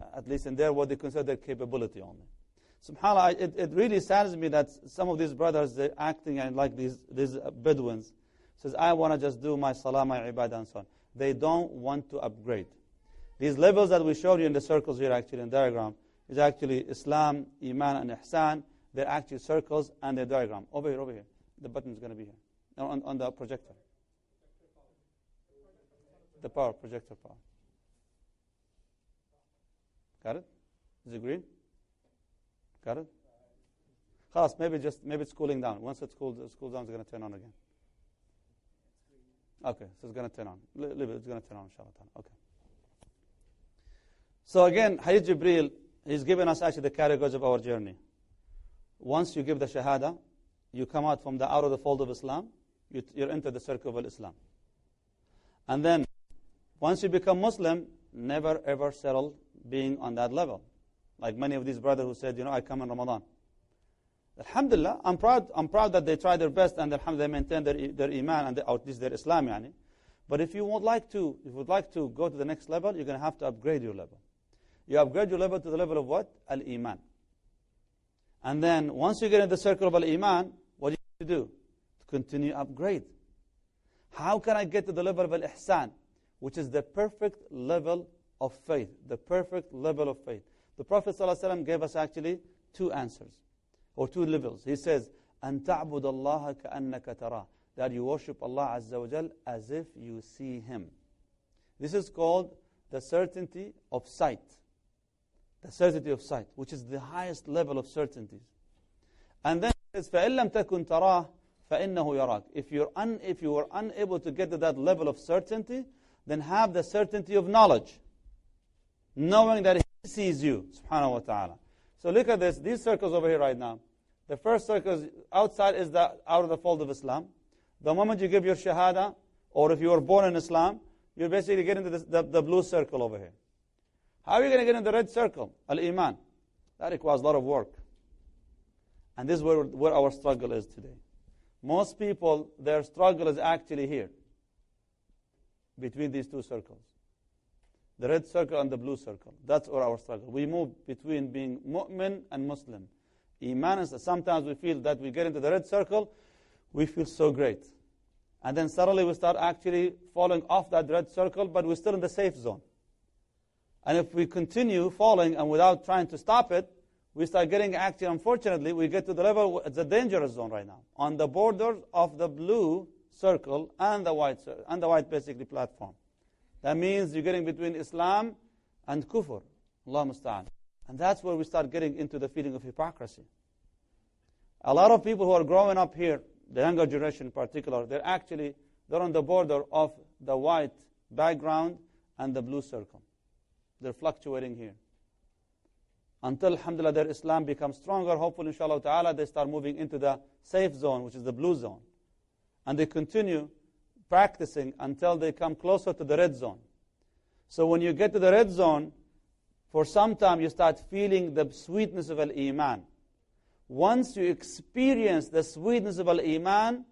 uh, at least in their, what they consider their capability only. SubhanAllah, it, it really saddens me that some of these brothers, they're acting and like these, these Bedouins. Says, I want to just do my salah, my ibadah, and so on. They don't want to upgrade. These levels that we showed you in the circles here, actually, in the diagram, is actually Islam, Iman, and Ihsan. They're actually circles and the diagram. Over here, over here. The button is going to be here. On, on the projector. The power, projector power. Got it? Is it green? Got it? Maybe just maybe it's cooling down. Once it's cooled, it's cooled down, it's going to turn on again. Okay, so it's going to turn on. It, it's going to turn on, inshallah. Okay. So again, Hadith Jibril, he's given us actually the categories of our journey. Once you give the Shahada, you come out from the out of the fold of Islam, you, you enter the circle of Islam. And then, once you become Muslim, never ever settle being on that level. Like many of these brothers who said, you know, I come in Ramadan. Alhamdulillah, I'm proud, I'm proud that they try their best and alhamdulillah, they maintain their, their iman and or at least their Islam. Yani. But if you would like to, if you would like to go to the next level, you're going to have to upgrade your level. You upgrade your level to the level of what? Al-Iman. And then once you get in the circle of Al-Iman, what do you do? To continue upgrade. How can I get to the level of Al-Ihsan, which is the perfect level of faith, the perfect level of faith. The Prophet ﷺ gave us actually two answers, or two levels. He says, أن تعبد الله كأنك تراه that you worship Allah Azza wa Jal as if you see Him. This is called the certainty of sight. The certainty of sight, which is the highest level of certainties. And then it says, فَإِن لَمْ تَكُنْ تَرَاهُ فَإِنَّهُ يَرَاكَ if, you're un, if you were unable to get to that level of certainty, then have the certainty of knowledge. Knowing that He sees you, subhanahu wa ta'ala. So look at this, these circles over here right now. The first circle outside is the, out of the fold of Islam. The moment you give your shahada, or if you were born in Islam, you basically get into this, the, the blue circle over here. How are you going to get in the red circle? Al-Iman. That requires a lot of work. And this is where, where our struggle is today. Most people, their struggle is actually here, between these two circles. The red circle and the blue circle. That's where our struggle. We move between being mu'min and Muslim. Iman is sometimes we feel that we get into the red circle, we feel so great. And then suddenly we start actually falling off that red circle, but we're still in the safe zone. And if we continue falling and without trying to stop it, we start getting actually, unfortunately, we get to the level, it's a dangerous zone right now. On the border of the blue circle and the white, and the white basically platform. That means you're getting between Islam and kufr. Allah musta'an. And that's where we start getting into the feeling of hypocrisy. A lot of people who are growing up here, the younger generation in particular, they're actually, they're on the border of the white background and the blue circle. They're fluctuating here. until, alhamdulillah, their Islam becomes stronger. Hopefully, inshallah ta'ala, they start moving into the safe zone, which is the blue zone. And they continue practicing until they come closer to the red zone. So when you get to the red zone, for some time you start feeling the sweetness of al-Iman. Once you experience the sweetness of al-Iman,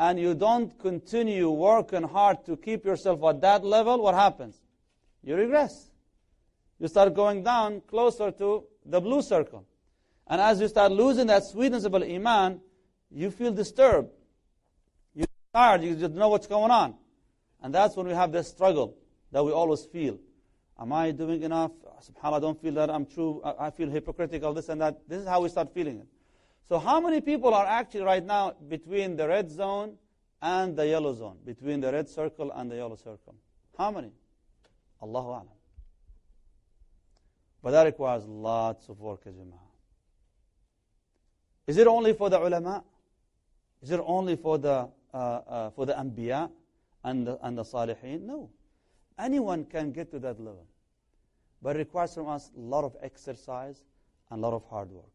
and you don't continue working hard to keep yourself at that level, what happens? You regress. You start going down closer to the blue circle. And as you start losing that sweetness of Al Iman, you feel disturbed. Tired, you just know what's going on. And that's when we have this struggle that we always feel. Am I doing enough? SubhanAllah, I don't feel that I'm true. I feel hypocritical, this and that. This is how we start feeling it. So how many people are actually right now between the red zone and the yellow zone? Between the red circle and the yellow circle? How many? Allahu Alam. But that requires lots of work, as Jama'ah. Is it only for the ulama? Is it only for the, uh, uh, for the anbiya and the, and the salihin? No. Anyone can get to that level. But it requires from us a lot of exercise and a lot of hard work.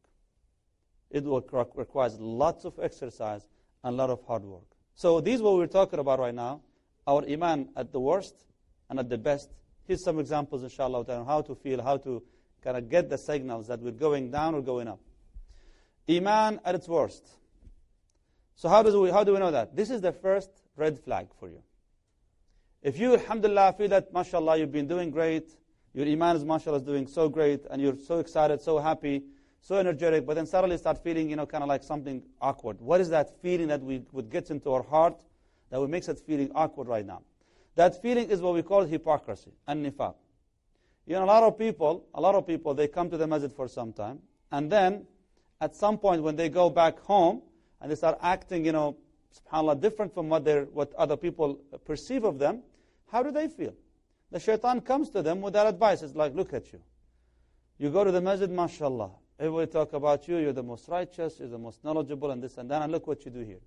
It requires lots of exercise and a lot of hard work. So these what we're talking about right now. Our iman at the worst and at the best. Here's some examples, inshallah, on how to feel, how to kind of get the signals that we're going down or going up. Iman at its worst. So how, does we, how do we know that? This is the first red flag for you. If you, alhamdulillah, feel that, mashallah, you've been doing great, your iman is, mashallah, is doing so great, and you're so excited, so happy, so energetic, but then suddenly start feeling, you know, kind of like something awkward. What is that feeling that we would get into our heart that would makes us feeling awkward right now? That feeling is what we call hypocrisy and nifaq. You know, a lot of people, a lot of people, they come to the masjid for some time, and then at some point when they go back home and they start acting, you know, subhanAllah, different from what, what other people perceive of them, how do they feel? The shaitan comes to them with that advice. It's like, look at you. You go to the masjid, mashallah. Everybody talk about you. You're the most righteous. You're the most knowledgeable and this and that. And look what you do here.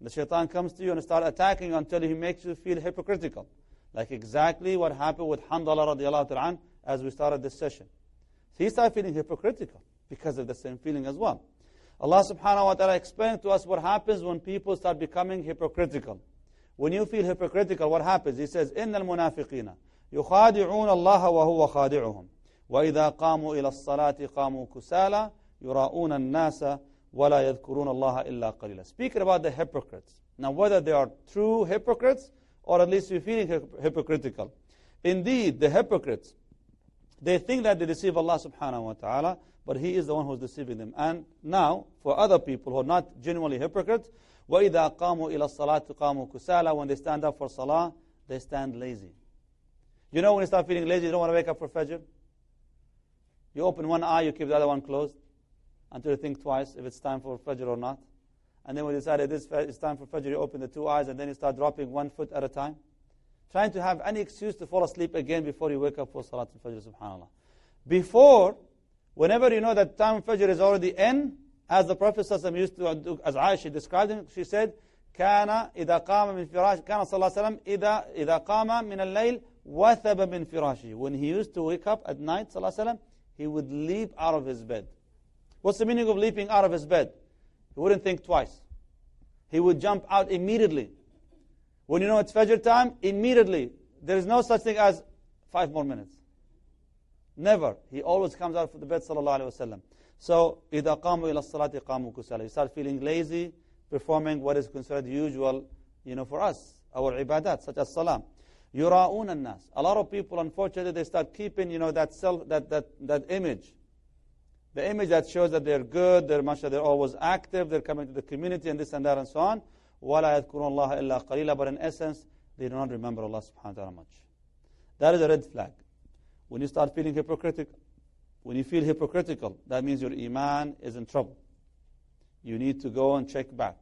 The shaitan comes to you and start attacking until he makes you feel hypocritical. Like exactly what happened with Handala radiallahu ta'ala as we started this session. So he started feeling hypocritical because of the same feeling as well. Allah subhanahu wa ta'ala explained to us what happens when people start becoming hypocritical. When you feel hypocritical, what happens? He says, إِنَّ الْمُنَافِقِينَ يُخَادِعُونَ اللَّهَ وَهُوَ خَادِعُهُم وإذا قاموا إلى الصلاة قاموا كسالى يراؤون الناس ولا يذكرون الله إلا قليلا Speaking about the hypocrites. Now whether they are true hypocrites or at least you're feeling hypocritical. Indeed, the hypocrites, they think that they deceive Allah subhanahu wa ta'ala, but He is the one who's deceiving them. And now, for other people who are not genuinely hypocrites, وَإِذَا قَامُوا إِلَى الصَّلَاةِ قَامُوا كُسَالَى When they stand up for salah, they stand lazy. You know when you start feeling lazy, you don't want to wake up for Fajr? You open one eye, you keep the other one closed until you think twice if it's time for Fajr or not. And then when you decide it is, it's time for Fajr, you open the two eyes and then you start dropping one foot at a time. Trying to have any excuse to fall asleep again before you wake up for Salat al-Fajr, subhanAllah. Before, whenever you know that time of Fajr is already in, as the Prophet used to do, as Aisha described him, she said, كان إذا قام من فراش كان صلى الله عليه وسلم إذا إذا قام من الليل وثب من فراشه. When he used to wake up at night, صلى الله عليه وسلم, he would leap out of his bed. What's the meaning of leaping out of his bed? He wouldn't think twice. He would jump out immediately. When you know it's Fajr time, immediately. There is no such thing as five more minutes. Never. He always comes out of the bed, sallallahu alayhi wasallam. So, إِذَا قَامُوا إِلَى الصَّلَاةِ قَامُوا كُسَالًا You start feeling lazy, performing what is considered usual, you know, for us, our ibadat, such as salam. Yura'un nas. A lot of people, unfortunately, they start keeping, you know, that self, that, that, that image. The image that shows that they're good, they're mashallah, they're always active, they're coming to the community and this and that and so on. وَلَا يَذْكُرُونَ اللَّهَ إِلَّا قَلِيلًا But in essence, they do not remember Allah subhanahu wa ta'ala much. That is a red flag. When you start feeling hypocritical, when you feel hypocritical, that means your iman is in trouble. You need to go and check back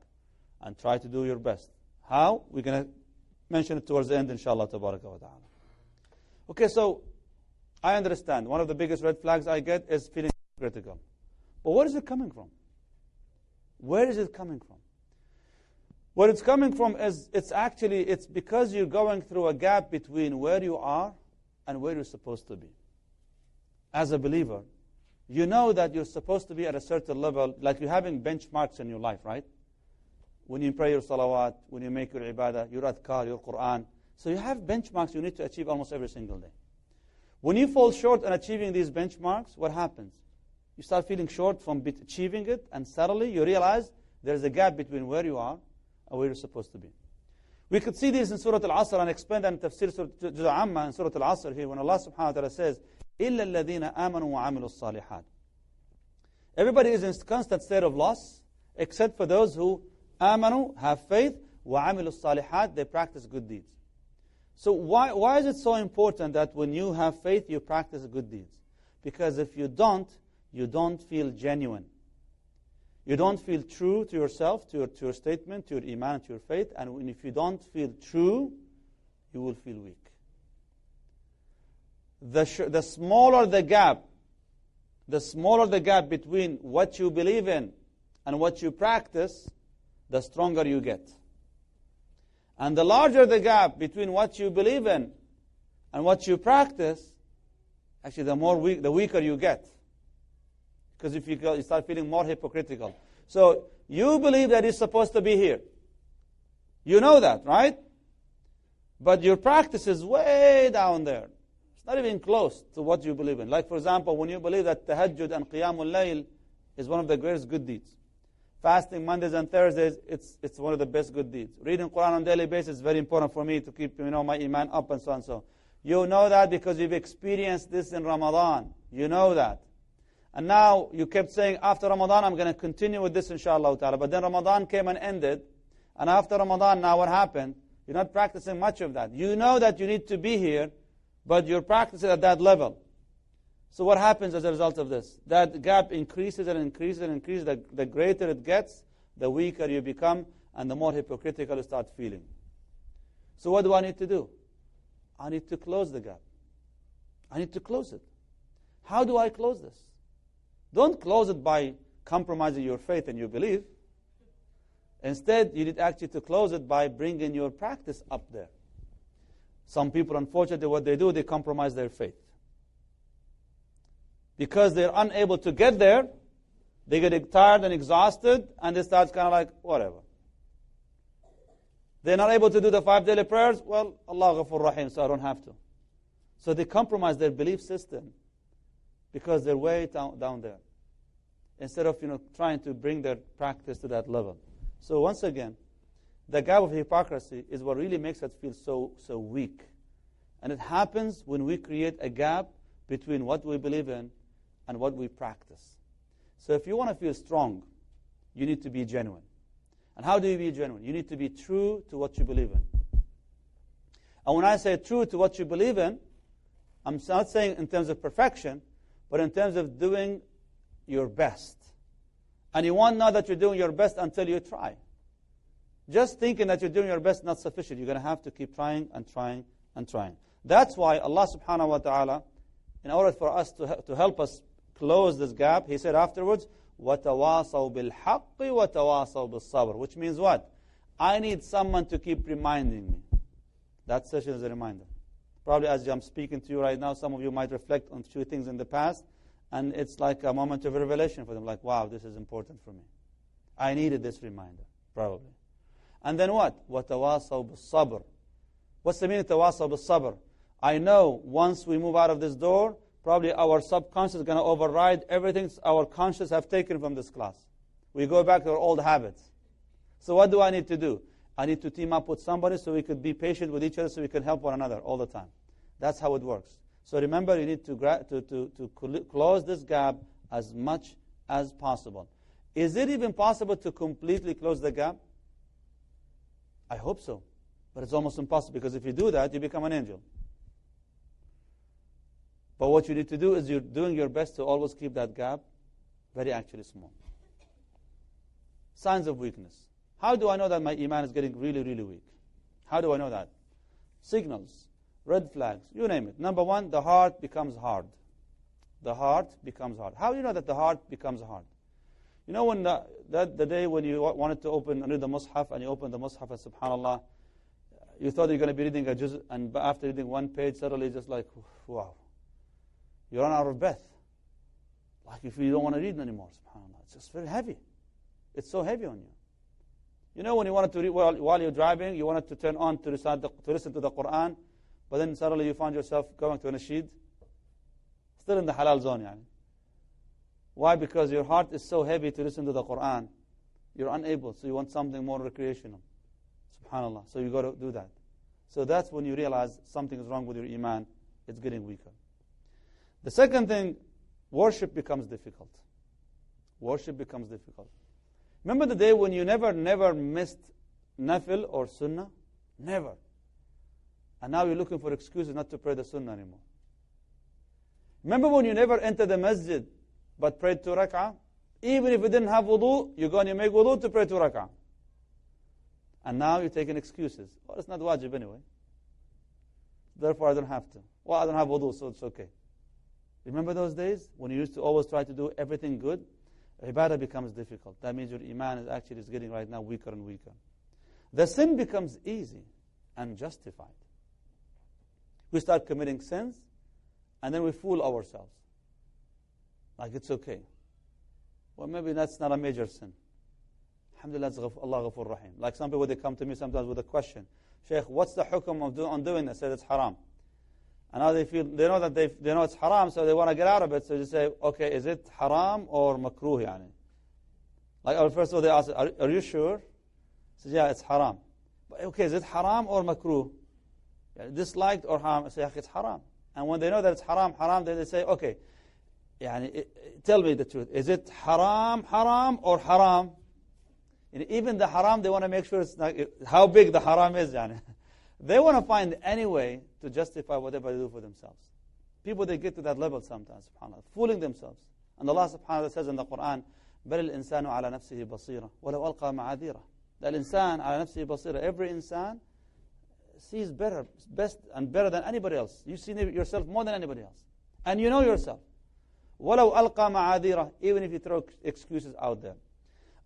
and try to do your best. How? We're going to mention it towards the end, inshallah, tabaraka wa ta'ala. Okay, so I understand. One of the biggest red flags I get is feeling critical. But where is it coming from? Where is it coming from? Where it's coming from is it's actually it's because you're going through a gap between where you are and where you're supposed to be. As a believer, You know that you're supposed to be at a certain level, like you're having benchmarks in your life, right? When you pray your salawat, when you make your ibadah, your adhkar, your Quran. So you have benchmarks you need to achieve almost every single day. When you fall short on achieving these benchmarks, what happens? You start feeling short from achieving it, and suddenly you realize there's a gap between where you are and where you're supposed to be. We could see this in Surah Al-Asr and explain that in Tafsir Surah Amma in Surah Al-Asr here when Allah subhanahu wa ta'ala says, إِلَّا الَّذِينَ آمَنُوا وَعَمِلُوا الصَّالِحَاتِ Everybody is in constant state of loss except for those who آمنوا, have faith, وَعَمِلُوا الصَّالِحَاتِ They practice good deeds. So why, why is it so important that when you have faith, you practice good deeds? Because if you don't, you don't feel genuine. You don't feel true to yourself, to your, to your statement, to your iman, to your faith. And if you don't feel true, you will feel weak. The, sh- the smaller the gap, the smaller the gap between what you believe in and what you practice, the stronger you get. And the larger the gap between what you believe in and what you practice, actually the more weak, the weaker you get. Because if you, you start feeling more hypocritical. So you believe that it's supposed to be here. You know that, right? But your practice is way down there. It's not even close to what you believe in. Like, for example, when you believe that tahajjud and qiyamul layl is one of the greatest good deeds. Fasting Mondays and Thursdays, it's, it's one of the best good deeds. Reading Quran on a daily basis is very important for me to keep you know, my iman up and so on and so. You know that because you've experienced this in Ramadan. You know that. And now you kept saying, after Ramadan, I'm going to continue with this, inshallah ta'ala. But then Ramadan came and ended. And after Ramadan, now what happened? You're not practicing much of that. You know that you need to be here, but you're practicing at that level. So what happens as a result of this? That gap increases and increases and increases. The, the greater it gets, the weaker you become, and the more hypocritical you start feeling. So what do I need to do? I need to close the gap. I need to close it. How do I close this? Don't close it by compromising your faith and your belief. Instead, you need actually to close it by bringing your practice up there. Some people, unfortunately, what they do, they compromise their faith. Because they're unable to get there, they get tired and exhausted, and they start kind of like, whatever. They're not able to do the five daily prayers, well, Allah Ghafur Rahim, so I don't have to. So they compromise their belief system because they're way down, down there. Instead of you know trying to bring their practice to that level. So once again, the gap of hypocrisy is what really makes us feel so so weak. And it happens when we create a gap between what we believe in and what we practice. So if you want to feel strong, you need to be genuine. And how do you be genuine? You need to be true to what you believe in. And when I say true to what you believe in, I'm not saying in terms of perfection, but in terms of doing your best. And you won't know that you're doing your best until you try. Just thinking that you're doing your best is not sufficient. You're going to have to keep trying and trying and trying. That's why Allah subhanahu wa ta'ala, in order for us to, to help us close this gap, He said afterwards, وَتَوَاصَوْا بِالْحَقِّ وَتَوَاصَوْا بِالصَّبْرِ Which means what? I need someone to keep reminding me. That session is a reminder. Probably as I'm speaking to you right now, some of you might reflect on a few things in the past, and it's like a moment of revelation for them, like, wow, this is important for me. I needed this reminder, probably. And then what? وَتَوَاصَوْا بِالصَّبْرِ What's the meaning of تَوَاصَوْا بِالصَّبْرِ? I know once we move out of this door, probably our subconscious is going to override everything our conscious have taken from this class. We go back to our old habits. So what do I need to do? I need to team up with somebody so we could be patient with each other so we can help one another all the time. That's how it works. So remember, you need to, to, to, to close this gap as much as possible. Is it even possible to completely close the gap? I hope so. But it's almost impossible because if you do that, you become an angel. But what you need to do is you're doing your best to always keep that gap very actually small. Signs of weakness. How do I know that my iman is getting really, really weak? How do I know that? Signals, red flags, you name it. Number one, the heart becomes hard. The heart becomes hard. How do you know that the heart becomes hard? You know when the, that, the day when you wanted to open read the Mus'haf and you opened the Mus'haf and subhanAllah, you thought you're going to be reading a juz and after reading one page, suddenly just like, wow, you run out of breath. Like if you don't want to read anymore, subhanAllah. It's just very heavy. It's so heavy on you. You know when you wanted to read while, while you're driving, you wanted to turn on to, recite the, to listen to the Quran, but then suddenly you find yourself going to a nasheed. Still in the halal zone, yani. Why? Because your heart is so heavy to listen to the Quran. You're unable, so you want something more recreational. Subhanallah. So you got to do that. So that's when you realize something is wrong with your iman. It's getting weaker. The second thing, worship becomes difficult. Worship becomes difficult. Remember the day when you never, never missed nafil or sunnah? Never. And now you're looking for excuses not to pray the sunnah anymore. Remember when you never entered the masjid but prayed two rak'ah? Even if you didn't have wudu, you're going to make wudu to pray two rak'ah. And now you're taking excuses. Well, it's not wajib anyway. Therefore, I don't have to. Well, I don't have wudu, so it's okay. Remember those days when you used to always try to do everything good? Ibadah becomes difficult. That means your iman is actually is getting right now weaker and weaker. The sin becomes easy and justified. We start committing sins, and then we fool ourselves. Like it's okay. Well, maybe that's not a major sin. Alhamdulillah, Allah ghafur rahim. Like some people, they come to me sometimes with a question. Sheikh, what's the hukum of do, on doing this? I said it's haram. And now they feel, they know that they, they know it's haram, so they want to get out of it. So they say, okay, is it haram or makruh, yani? Like, or first of all, they ask, are, are you sure? Says, yeah, it's haram. But, okay, is it haram or makruh? Yeah, disliked or haram? I say, it's haram. And when they know that it's haram, haram, then they say, okay, yani, tell me the truth. Is it haram, haram, or haram? And even the haram, they want to make sure it's not, how big the haram is. Yani. They want to find any way to justify whatever they do for themselves. People, they get to that level sometimes, subhanAllah, fooling themselves. And Allah subhanahu wa ta'ala says in the Quran, بل الإنسان على نفسه بصيرة ولو ألقى معاذيره. The insan على نفسه بصيرة. Every insan sees better, best and better than anybody else. You see yourself more than anybody else. And you know yourself. ولو ألقى معاذيره. Even if you throw excuses out there.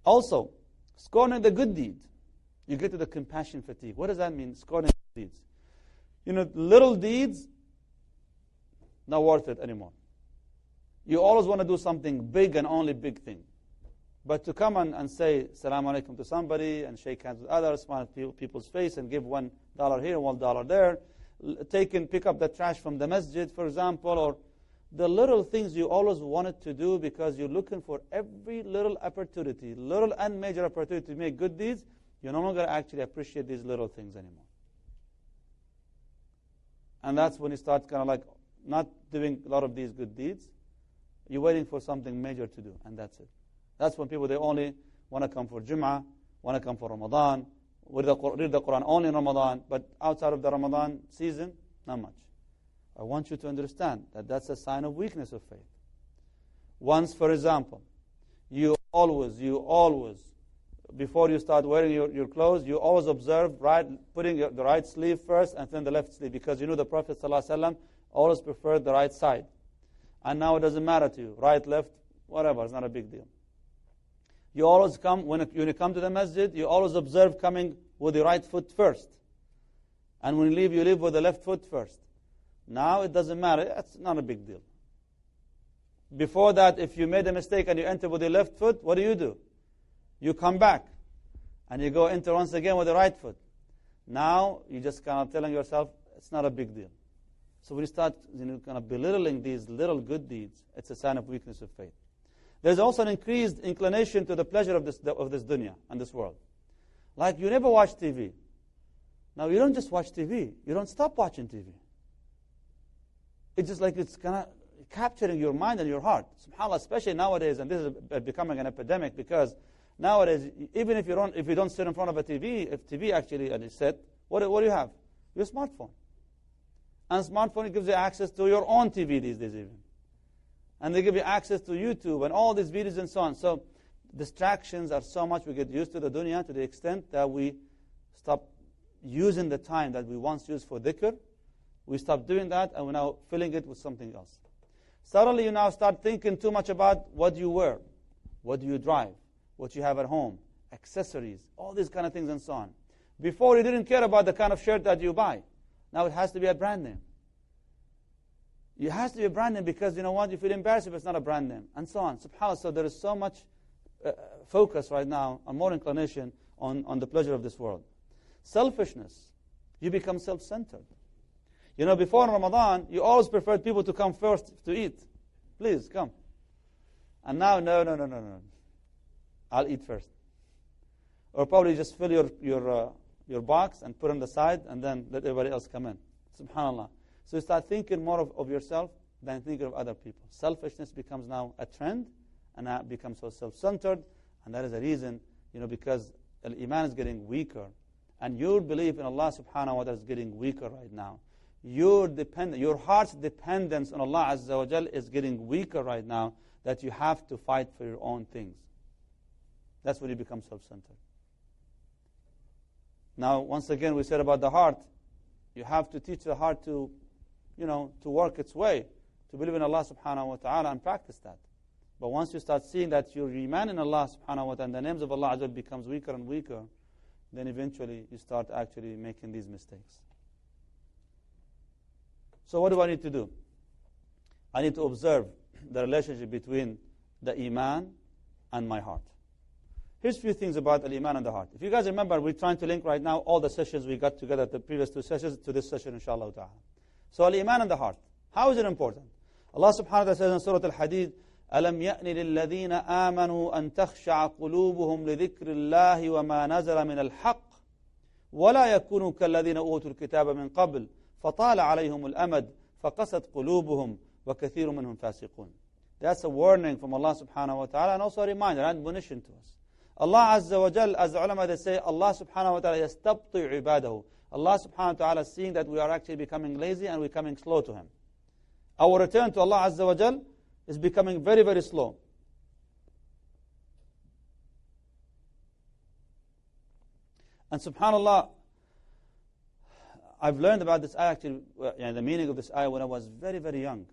Also, Scorning the good deed, you get to the compassion fatigue. What does that mean? Scorning deeds. You know, little deeds, not worth it anymore. You always want to do something big and only big thing. But to come and, and say salam alaikum to somebody and shake hands with others, smile at people's face and give one dollar here, one dollar there, take and pick up the trash from the masjid, for example, or the little things you always wanted to do because you're looking for every little opportunity, little and major opportunity to make good deeds, you no longer actually appreciate these little things anymore. And that's when you start kind of like not doing a lot of these good deeds. You're waiting for something major to do, and that's it. That's when people, they only want to come for Jum'ah, want to come for Ramadan, read the, read the Quran only in Ramadan, but outside of the Ramadan season, not much. I want you to understand that that's a sign of weakness of faith. Once, for example, you always, you always, before you start wearing your, your clothes, you always observe right, putting your, the right sleeve first and then the left sleeve because you know the Prophet ﷺ always preferred the right side. And now it doesn't matter to you, right, left, whatever, it's not a big deal. You always come, when, when you come to the masjid, you always observe coming with the right foot first. And when you leave, you leave with the left foot first. Now it doesn't matter. It's not a big deal. Before that, if you made a mistake and you enter with the left foot, what do you do? You come back and you go enter once again with the right foot. Now you just kind of telling yourself it's not a big deal. So when you start you know, kind of belittling these little good deeds, it's a sign of weakness of faith. There's also an increased inclination to the pleasure of this, of this dunya and this world. Like you never watch TV. Now you don't just watch TV, you don't stop watching TV. It's just like it's kind of capturing your mind and your heart. SubhanAllah, especially nowadays, and this is becoming an epidemic because nowadays, even if you don't, if you don't sit in front of a TV, if TV actually and is set, what, what do you have? Your smartphone. And smartphone gives you access to your own TV these days even. And they give you access to YouTube and all these videos and so on. So distractions are so much, we get used to the dunya to the extent that we stop using the time that we once used for dhikr we stop doing that and we're now filling it with something else. Suddenly you now start thinking too much about what you wear, what do you drive, what you have at home, accessories, all these kind of things and so on. Before you didn't care about the kind of shirt that you buy. Now it has to be a brand name. It has to be a brand name because you know what? You feel embarrassed if it's not a brand name, and so on. SubhanAllah. So there is so much uh, focus right now, and more inclination on, on the pleasure of this world. Selfishness. You become self centered. You know, before Ramadan, you always preferred people to come first to eat. Please, come. And now, no, no, no, no, no. I'll eat first. Or probably just fill your, your, uh, your box and put on the side and then let everybody else come in. SubhanAllah. So you start thinking more of, of yourself than thinking of other people. Selfishness becomes now a trend and that becomes so self-centered. And that is the reason, you know, because Iman is getting weaker. And your belief in Allah subhanahu wa ta'ala is getting weaker right now. Your, depend- your heart's dependence on Allah Azza wa is getting weaker right now that you have to fight for your own things. That's when you become self-centered. Now, once again, we said about the heart. You have to teach the heart to, you know, to work its way, to believe in Allah subhanahu wa ta'ala and practice that. But once you start seeing that your iman in Allah subhanahu wa ta'ala and the names of Allah Azza becomes weaker and weaker, then eventually you start actually making these mistakes. So what do I need to do? I need to observe the relationship between the iman and my heart. Here's a few things about the iman and the heart. If you guys remember, we're trying to link right now all the sessions we got together, the previous two sessions, to this session, inshallah ta'ala. So al-iman and the heart. How is it important? Allah subhanahu wa ta'ala says in Surah Al-Hadid, ألم يأن للذين آمنوا أن تخشع قلوبهم لذكر الله وما نزل من الحق ولا يكونوا كالذين أوتوا الكتاب من قبل فطال عليهم الأمد فقست قلوبهم وكثير منهم فاسقون That's a warning from Allah subhanahu wa ta'ala and also a reminder, and admonition to us. Allah Azza wa Jal, as the ulama they say, Allah subhanahu wa ta'ala yastabti ibadahu. Allah subhanahu wa ta'ala seeing that we are actually becoming lazy and we're coming slow to Him. Our return to Allah Azza wa Jal is becoming very, very slow. And subhanAllah, I've learned about this ayah, actually, uh, you know, the meaning of this ayah when I was very, very young.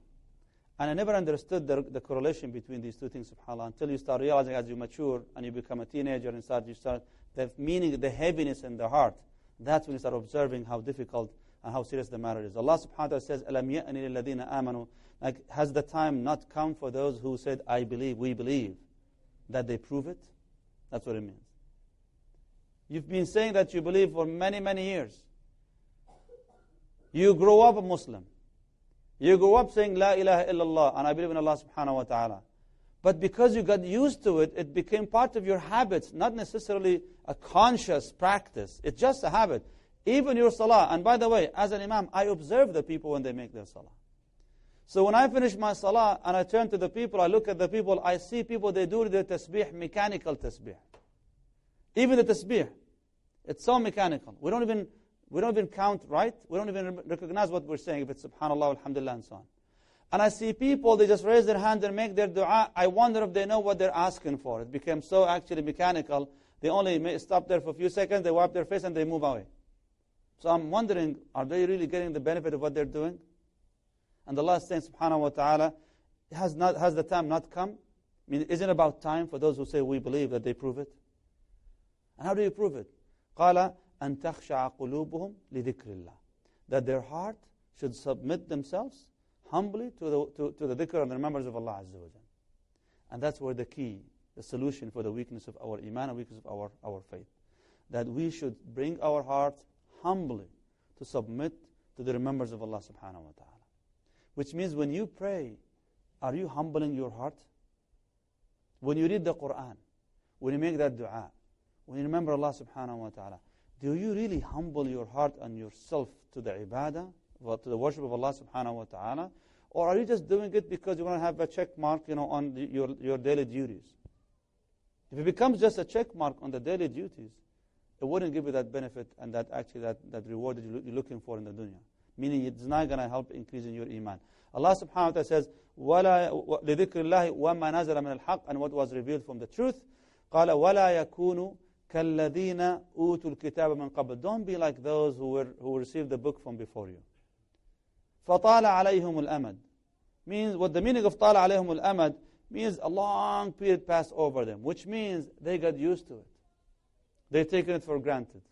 And I never understood the, the correlation between these two things, subhanAllah, until you start realizing as you mature and you become a teenager and start, you start the meaning, the heaviness in the heart. That's when you start observing how difficult and how serious the matter is. Allah subhanahu wa ta'ala says, أَلَمْ يَأْنِ لِلَّذِينَ آمَنُوا Like, has the time not come for those who said, I believe, we believe, that they prove it? That's what it means. You've been saying that you believe for many, many years. You grow up a Muslim. You grow up saying, La ilaha illallah, and I believe in Allah subhanahu wa ta'ala. But because you got used to it, it became part of your habits, not necessarily a conscious practice. It's just a habit. Even your salah. And by the way, as an imam, I observe the people when they make their salah. So when I finish my salah and I turn to the people, I look at the people, I see people, they do the tasbih, mechanical tasbih. Even the tasbih. It's so mechanical. We don't even, we don't even count right. We don't even recognize what we're saying, if it's subhanAllah, alhamdulillah, and so on. And I see people, they just raise their hand and make their dua. I wonder if they know what they're asking for. It became so actually mechanical. They only stop there for a few seconds, they wipe their face, and they move away. So I'm wondering, are they really getting the benefit of what they're doing? And Allah is saying, subhanahu wa ta'ala, has, not, has the time not come? I mean, isn't it about time for those who say we believe that they prove it? And how do you prove it? قال أن تخشع قلوبهم لذكر الله That their heart should submit themselves humbly to the, to, to the dhikr and the remembrance of Allah Azza wa And that's where the key, the solution for the weakness of our iman and weakness of our, our faith. That we should bring our hearts humbly to submit to the remembrance of Allah subhanahu wa ta'ala. Which means when you pray, are you humbling your heart? When you read the Quran, when you make that dua, when you remember Allah subhanahu wa ta'ala, do you really humble your heart and yourself to the ibadah, to the worship of Allah subhanahu wa ta'ala? Or are you just doing it because you want to have a check mark you know, on the, your, your daily duties? If it becomes just a check mark on the daily duties, it wouldn't give you that benefit and that actually that, that reward that you're looking for in the dunya. Meaning it's not going to help increasing your iman. Allah subhanahu wa ta'ala says, وَلَا لِذِكْرِ اللَّهِ وَمَا نَزَلَ مِنَ الْحَقِّ And what was revealed from the truth. قَالَ وَلَا يَكُونُ كَالَّذِينَ أُوتُوا الْكِتَابَ مِنْ قَبْلِ Don't be like those who, were, who received the book from before you. فَطَالَ عَلَيْهِمُ الْأَمَدِ Means, what the meaning of طَالَ عَلَيْهِمُ الْأَمَدِ means a long period passed over them, which means they got used to it. They've taken it for granted.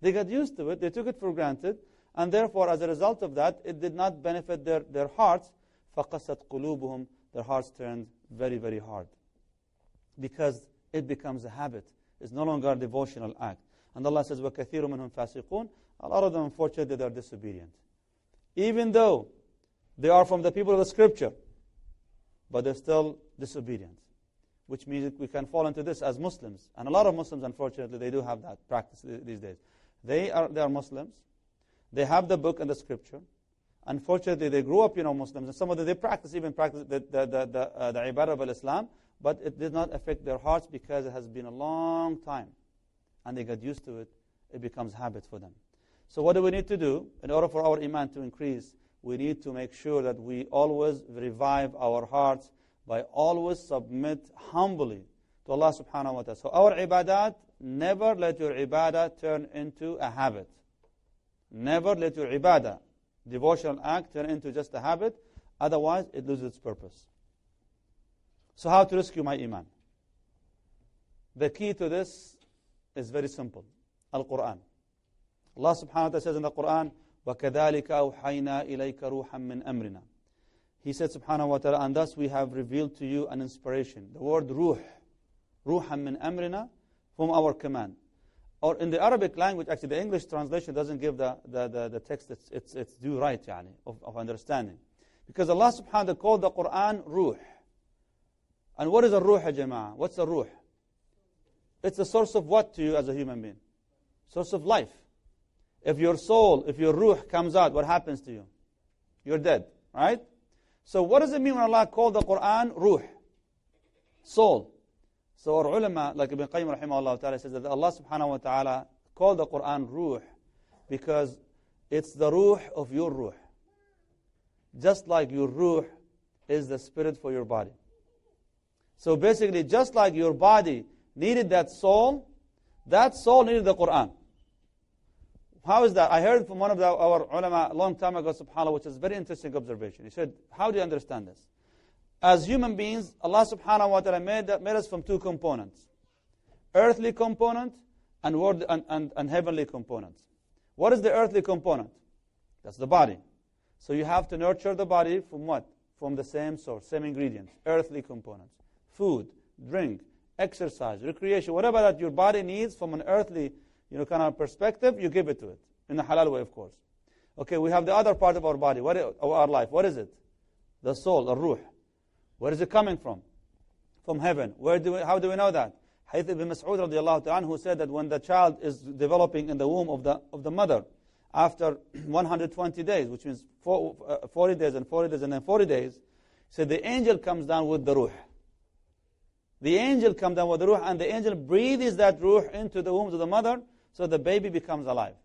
They got used to it, they took it for granted, And therefore, as a result of that, it did not benefit their, their hearts. فَقَسَتْ قُلُوبُهُم Their hearts turned very, very hard. Because it becomes a habit. It's no longer a devotional act. And Allah says, وَكَثِيرٌ مِّنْهُمْ فَاسِقُونَ A lot of them, unfortunately, they are disobedient. Even though they are from the people of the Scripture, but they're still disobedient. Which means we can fall into this as Muslims. And a lot of Muslims, unfortunately, they do have that practice these days. They are, they are Muslims. They have the book and the Scripture. Unfortunately, they grew up, you know, Muslims, and some of them, they practice, even practice the, the, the, the, uh, the ibadah of Islam, but it did not affect their hearts because it has been a long time. And they got used to it. It becomes habit for them. So what do we need to do in order for our iman to increase? We need to make sure that we always revive our hearts by always submit humbly to Allah subhanahu wa ta'ala. So our ibadat, never let your ibadah turn into a habit. Never let your ibadah, devotional act, turn into just a habit. Otherwise, it loses its purpose. So how to rescue my iman? The key to this is very simple. Al-Quran. Allah subhanahu wa ta'ala says in the Quran, وَكَذَلِكَ أَوْحَيْنَا إِلَيْكَ رُوحًا مِّنْ أَمْرِنَا He said subhanahu wa ta'ala, and thus we have revealed to you an inspiration. The word ruh, ruhan min amrina, from our command. Or in the Arabic language, actually the English translation doesn't give the, the, the, the text its, its, its due right yani, of, of understanding. Because Allah subhanahu wa ta'ala called the Quran ruh. And what is a ruh, jama'ah? What's a ruh? It's a source of what to you as a human being? Source of life. If your soul, if your ruh comes out, what happens to you? You're dead, right? So what does it mean when Allah called the Quran ruh? Soul. So our ulama, like Ibn Qayyim rahimahullah ta'ala says that Allah subhanahu wa ta'ala called the Quran ruh because it's the ruh of your ruh. Just like your ruh is the spirit for your body. So basically, just like your body needed that soul, that soul needed the Quran. How is that? I heard from one of the, our ulama a long time ago, subhanAllah, which is a very interesting observation. He said, How do you understand this? As human beings, Allah subhanahu wa ta'ala made, made us from two components earthly component and, word, and, and, and heavenly components. What is the earthly component? That's the body. So you have to nurture the body from what? From the same source, same ingredients, earthly components. Food, drink, exercise, recreation, whatever that your body needs from an earthly you know, kind of perspective, you give it to it. In a halal way, of course. Okay, we have the other part of our body, what of our life. What is it? The soul, the ruh. Where is it coming from? From heaven. Where do we, how do we know that? Hadith ibn Mas'ud radiallahu ta'ala who said that when the child is developing in the womb of the, of the mother, after 120 days, which means uh, 40 days and 40 days and then 40 days, said the angel comes down with the ruh. The angel comes down with the ruh, and the angel breathes that ruh into the womb of the mother, so the baby becomes alive.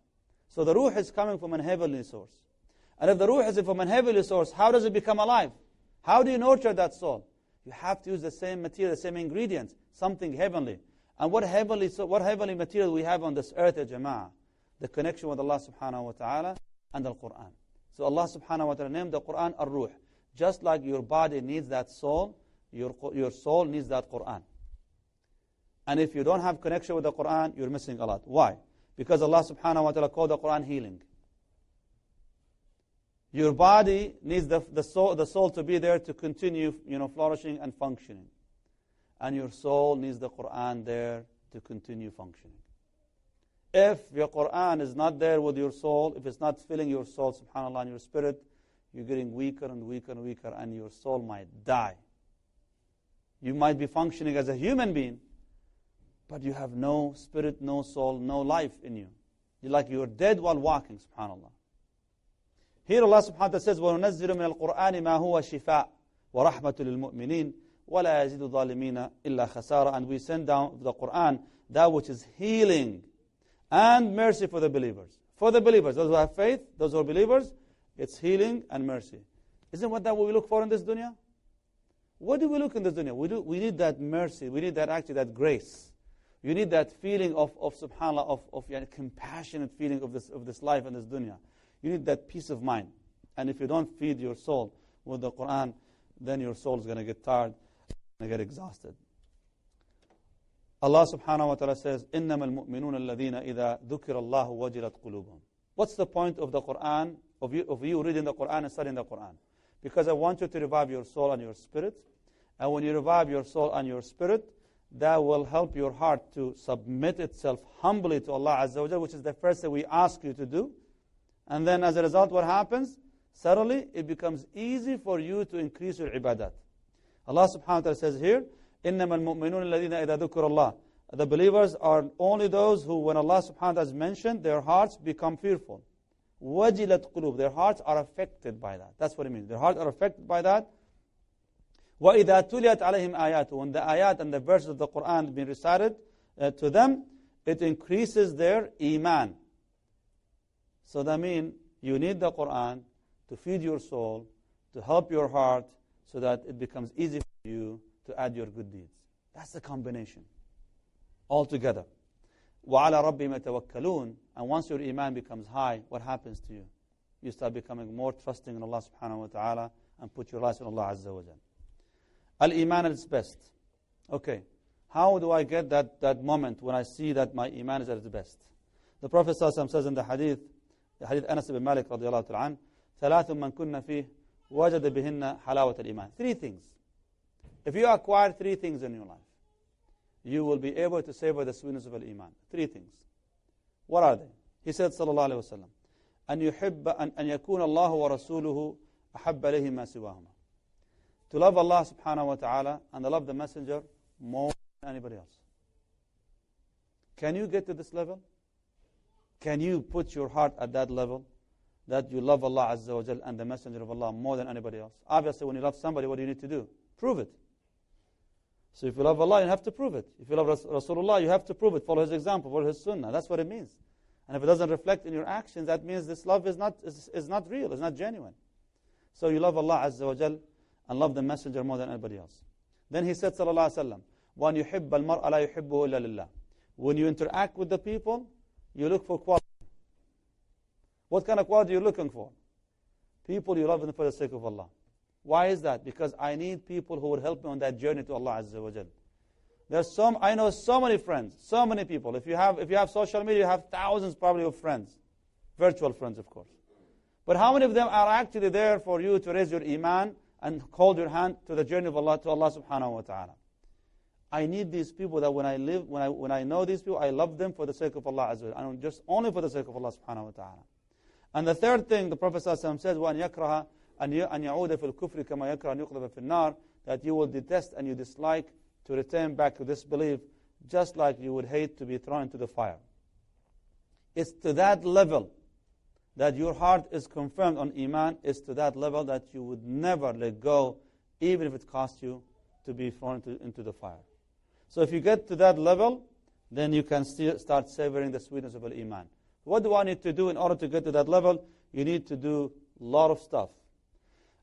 So the ruh is coming from a heavenly source. And if the ruh is from a heavenly source, how does it become alive? How do you nurture that soul? You have to use the same material, the same ingredients, something heavenly. And what heavenly, so what heavenly material we have on this earth, ya jama'ah? The connection with Allah subhanahu wa ta'ala and the Quran. So Allah subhanahu wa ta'ala named the Quran ar-ruh. Just like your body needs that soul, your, your soul needs that Quran. And if you don't have connection with the Quran, you're missing a lot. Why? Because Allah subhanahu wa ta'ala called the Quran healing. Your body needs the, the, soul, the soul to be there to continue you know, flourishing and functioning. And your soul needs the Quran there to continue functioning. If your Quran is not there with your soul, if it's not filling your soul, subhanAllah, and your spirit, you're getting weaker and weaker and weaker, and your soul might die. You might be functioning as a human being, but you have no spirit, no soul, no life in you. You're like you're dead while walking, subhanAllah. Here Allah subhanahu wa ta'ala says, "We مِنَ الْقُرْآنِ مَا وَلَا يَزِدُ الظَّالِمِينَ إِلَّا خَسَارًا And we send down the Qur'an that which is healing and mercy for the believers. For the believers, those who have faith, those who are believers, it's healing and mercy. Isn't what that what we look for in this dunya? What do we look in this dunya? We, do, we need that mercy. We need that actually that grace. You need that feeling of, of subhanAllah, of, of yani, compassionate feeling of this, of this life and this dunya. You need that peace of mind. And if you don't feed your soul with the Quran, then your soul is going to get tired and get exhausted. Allah subhanahu wa ta'ala says, إِنَّمَا الْمُؤْمِنُونَ الَّذِينَ إِذَا ذُكِرَ اللَّهُ وَجِلَتْ قُلُوبُهُم What's the point of the Quran, of you, of you reading the Quran and studying the Quran? Because I want you to revive your soul and your spirit. And when you revive your soul and your spirit, that will help your heart to submit itself humbly to Allah Azza wa Jal, which is the first thing we ask you to do. And then as a result, what happens? Suddenly, it becomes easy for you to increase your ibadat. Allah subhanahu wa ta'ala says here, إِنَّمَا الْمُؤْمِنُونَ الَّذِينَ إِذَا ذُكُرَ اللَّهِ The believers are only those who, when Allah subhanahu wa ta'ala is mentioned, their hearts become fearful. وَجِلَتْ قُلُوب Their hearts are affected by that. That's what it means. Their hearts are affected by that. وَإِذَا تُلِيَتْ عَلَيْهِمْ آيَاتُ When the ayat and the verses of the Quran have been recited uh, to them, it increases their iman. So that means you need the Quran to feed your soul, to help your heart, so that it becomes easy for you to add your good deeds. That's the combination. All together. وَعَلَى رَبِّهِمْ يَتَوَكَّلُونَ And once your iman becomes high, what happens to you? You start becoming more trusting in Allah subhanahu wa ta'ala and put your life in Allah azza wa jalla. Al-Iman at its best. Okay, how do I get that, that moment when I see that my Iman is at its best? The Prophet says in the hadith, the hadith Anas ibn Malik radiallahu ta'ala ثلاث من كنا فيه وجد بهن حلاوة الإيمان. Three things. If you acquire three things in your life, you will be able to savor the sweetness of Iman. Three things. What are they? He said, صلى الله عليه وسلم, أن يحب أن, أن يكون الله ورسوله أحب إليه ما سواهما to love Allah subhanahu wa ta'ala and to love the messenger more than anybody else. Can you get to this level? Can you put your heart at that level that you love Allah Azza wa Jal and the messenger of Allah more than anybody else? Obviously, when you love somebody, what do you need to do? Prove it. So if you love Allah, you have to prove it. If you love Rasulullah, you have to prove it. Follow his example, follow his sunnah. That's what it means. And if it doesn't reflect in your actions, that means this love is not, is, is not real, it's not genuine. So you love Allah Azza wa Jal and love the messenger more than anybody else. Then he said, sallallahu alaihi wasallam, وَأَنْ يُحِبَّ الْمَرْءَ لَا يُحِبُّهُ إِلَّا لِلَّهِ When you interact with the people, you look for quality. What kind of quality are you looking for? People you love them for the sake of Allah. Why is that? Because I need people who would help me on that journey to Allah Azza wa Jal. There's some, I know so many friends, so many people. If you have, if you have social media, you have thousands probably of friends. Virtual friends, of course. But how many of them are actually there for you to raise your iman and hold your hand to the journey of Allah to Allah subhanahu wa ta'ala. I need these people that when I live, when I, when I know these people, I love them for the sake of Allah Azza wa and just only for the sake of Allah subhanahu wa ta'ala. And the third thing the Prophet says, وَأَنْ يَكْرَهَ أَنْ يَعُودَ فِي الْكُفْرِ كَمَا يَكْرَهَ أَنْ يُقْذَفَ فِي النَّارِ That you will detest and you dislike to return back to disbelief just like you would hate to be thrown into the fire. It's to that level that your heart is confirmed on Iman is to that level that you would never let go, even if it costs you to be thrown into, into the fire. So if you get to that level, then you can still start savoring the sweetness of Iman. What do I need to do in order to get to that level? You need to do a lot of stuff.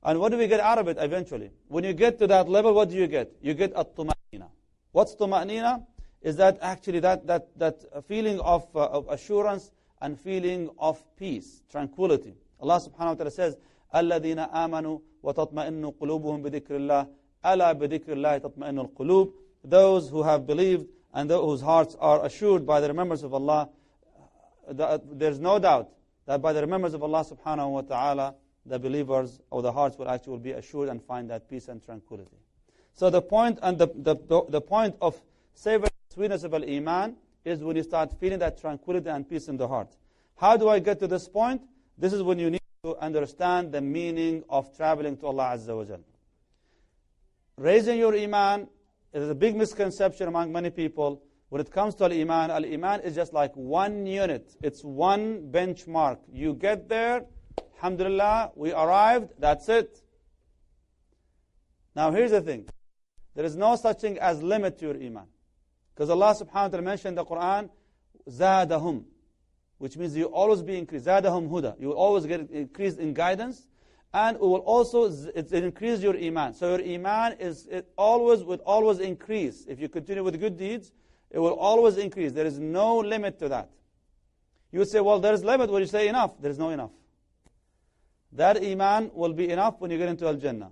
And what do we get out of it eventually? When you get to that level, what do you get? You get a tuma'nina. What's tuma'nina? Is that actually that, that, that feeling of, uh, of assurance and feeling of peace, tranquility. Allah subhanahu wa ta'ala says, الَّذِينَ آمَنُوا وَتَطْمَئِنُّ قُلُوبُهُم بِذِكْرِ اللَّهِ أَلَا بِذِكْرِ اللَّهِ تَطْمَئِنُّ الْقُلُوبِ Those who have believed and whose hearts are assured by the remembrance of Allah, there's no doubt that by the remembrance of Allah subhanahu wa ta'ala, the believers or the hearts will actually be assured and find that peace and tranquility. So the point and the, the, the point of savoring the sweetness of al-Iman is when you start feeling that tranquility and peace in the heart. How do I get to this point? This is when you need to understand the meaning of traveling to Allah Azza wa Jal. Raising your iman is a big misconception among many people. When it comes to al-iman, al-iman is just like one unit. It's one benchmark. You get there, alhamdulillah, we arrived, that's it. Now here's the thing. There is no such thing as limit to your iman. Because Allah subhanahu wa ta'ala mentioned in the Quran, zadahum, which means you always be increased. Zadahum huda. You will always get increased in guidance. And it will also it increase your iman. So your iman is it always would always increase. If you continue with good deeds, it will always increase. There is no limit to that. You say, well, there is limit when you say enough. There is no enough. That iman will be enough when you get into Al-Jannah.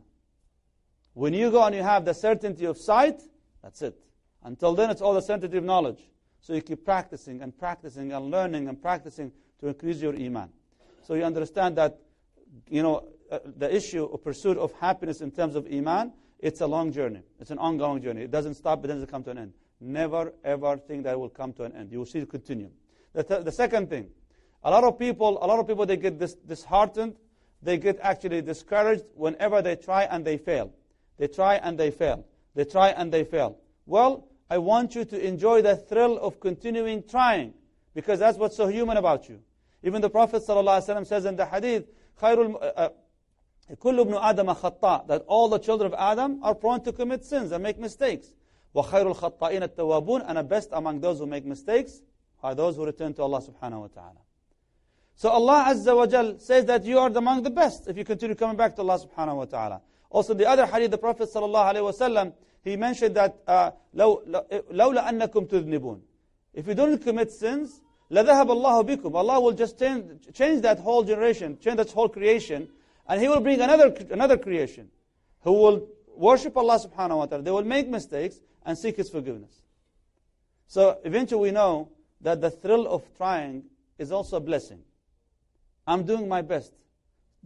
When you go and you have the certainty of sight, that's it. Until then, it's all the sensitive knowledge. So you keep practicing and practicing and learning and practicing to increase your iman. So you understand that, you know, uh, the issue of pursuit of happiness in terms of iman, it's a long journey. It's an ongoing journey. It doesn't stop, it doesn't come to an end. Never, ever think that it will come to an end. You will see it continue. The, th- the second thing, a lot of people, a lot of people, they get dis- disheartened. They get actually discouraged whenever they try and they fail. They try and they fail. They try and they fail. Well, I want you to enjoy the thrill of continuing trying because that's what's so human about you. Even the Prophet ﷺ says in the hadith, خير كل ابن آدم خطاء that all the children of Adam are prone to commit sins and make mistakes. وخير الخطائين التوابون and the best among those who make mistakes are those who return to Allah subhanahu wa ta'ala. So Allah Azza wa Jal says that you are among the best if you continue coming back to Allah subhanahu wa ta'ala. Also the other hadith, the Prophet sallallahu alayhi wa sallam, he mentioned that uh, لولا أنكم تذنبون If you don't commit sins, لذهب الله بكم Allah will just change, change that whole generation, change that whole creation, and He will bring another, another creation who will worship Allah subhanahu wa ta'ala. They will make mistakes and seek His forgiveness. So eventually we know that the thrill of trying is also a blessing. I'm doing my best.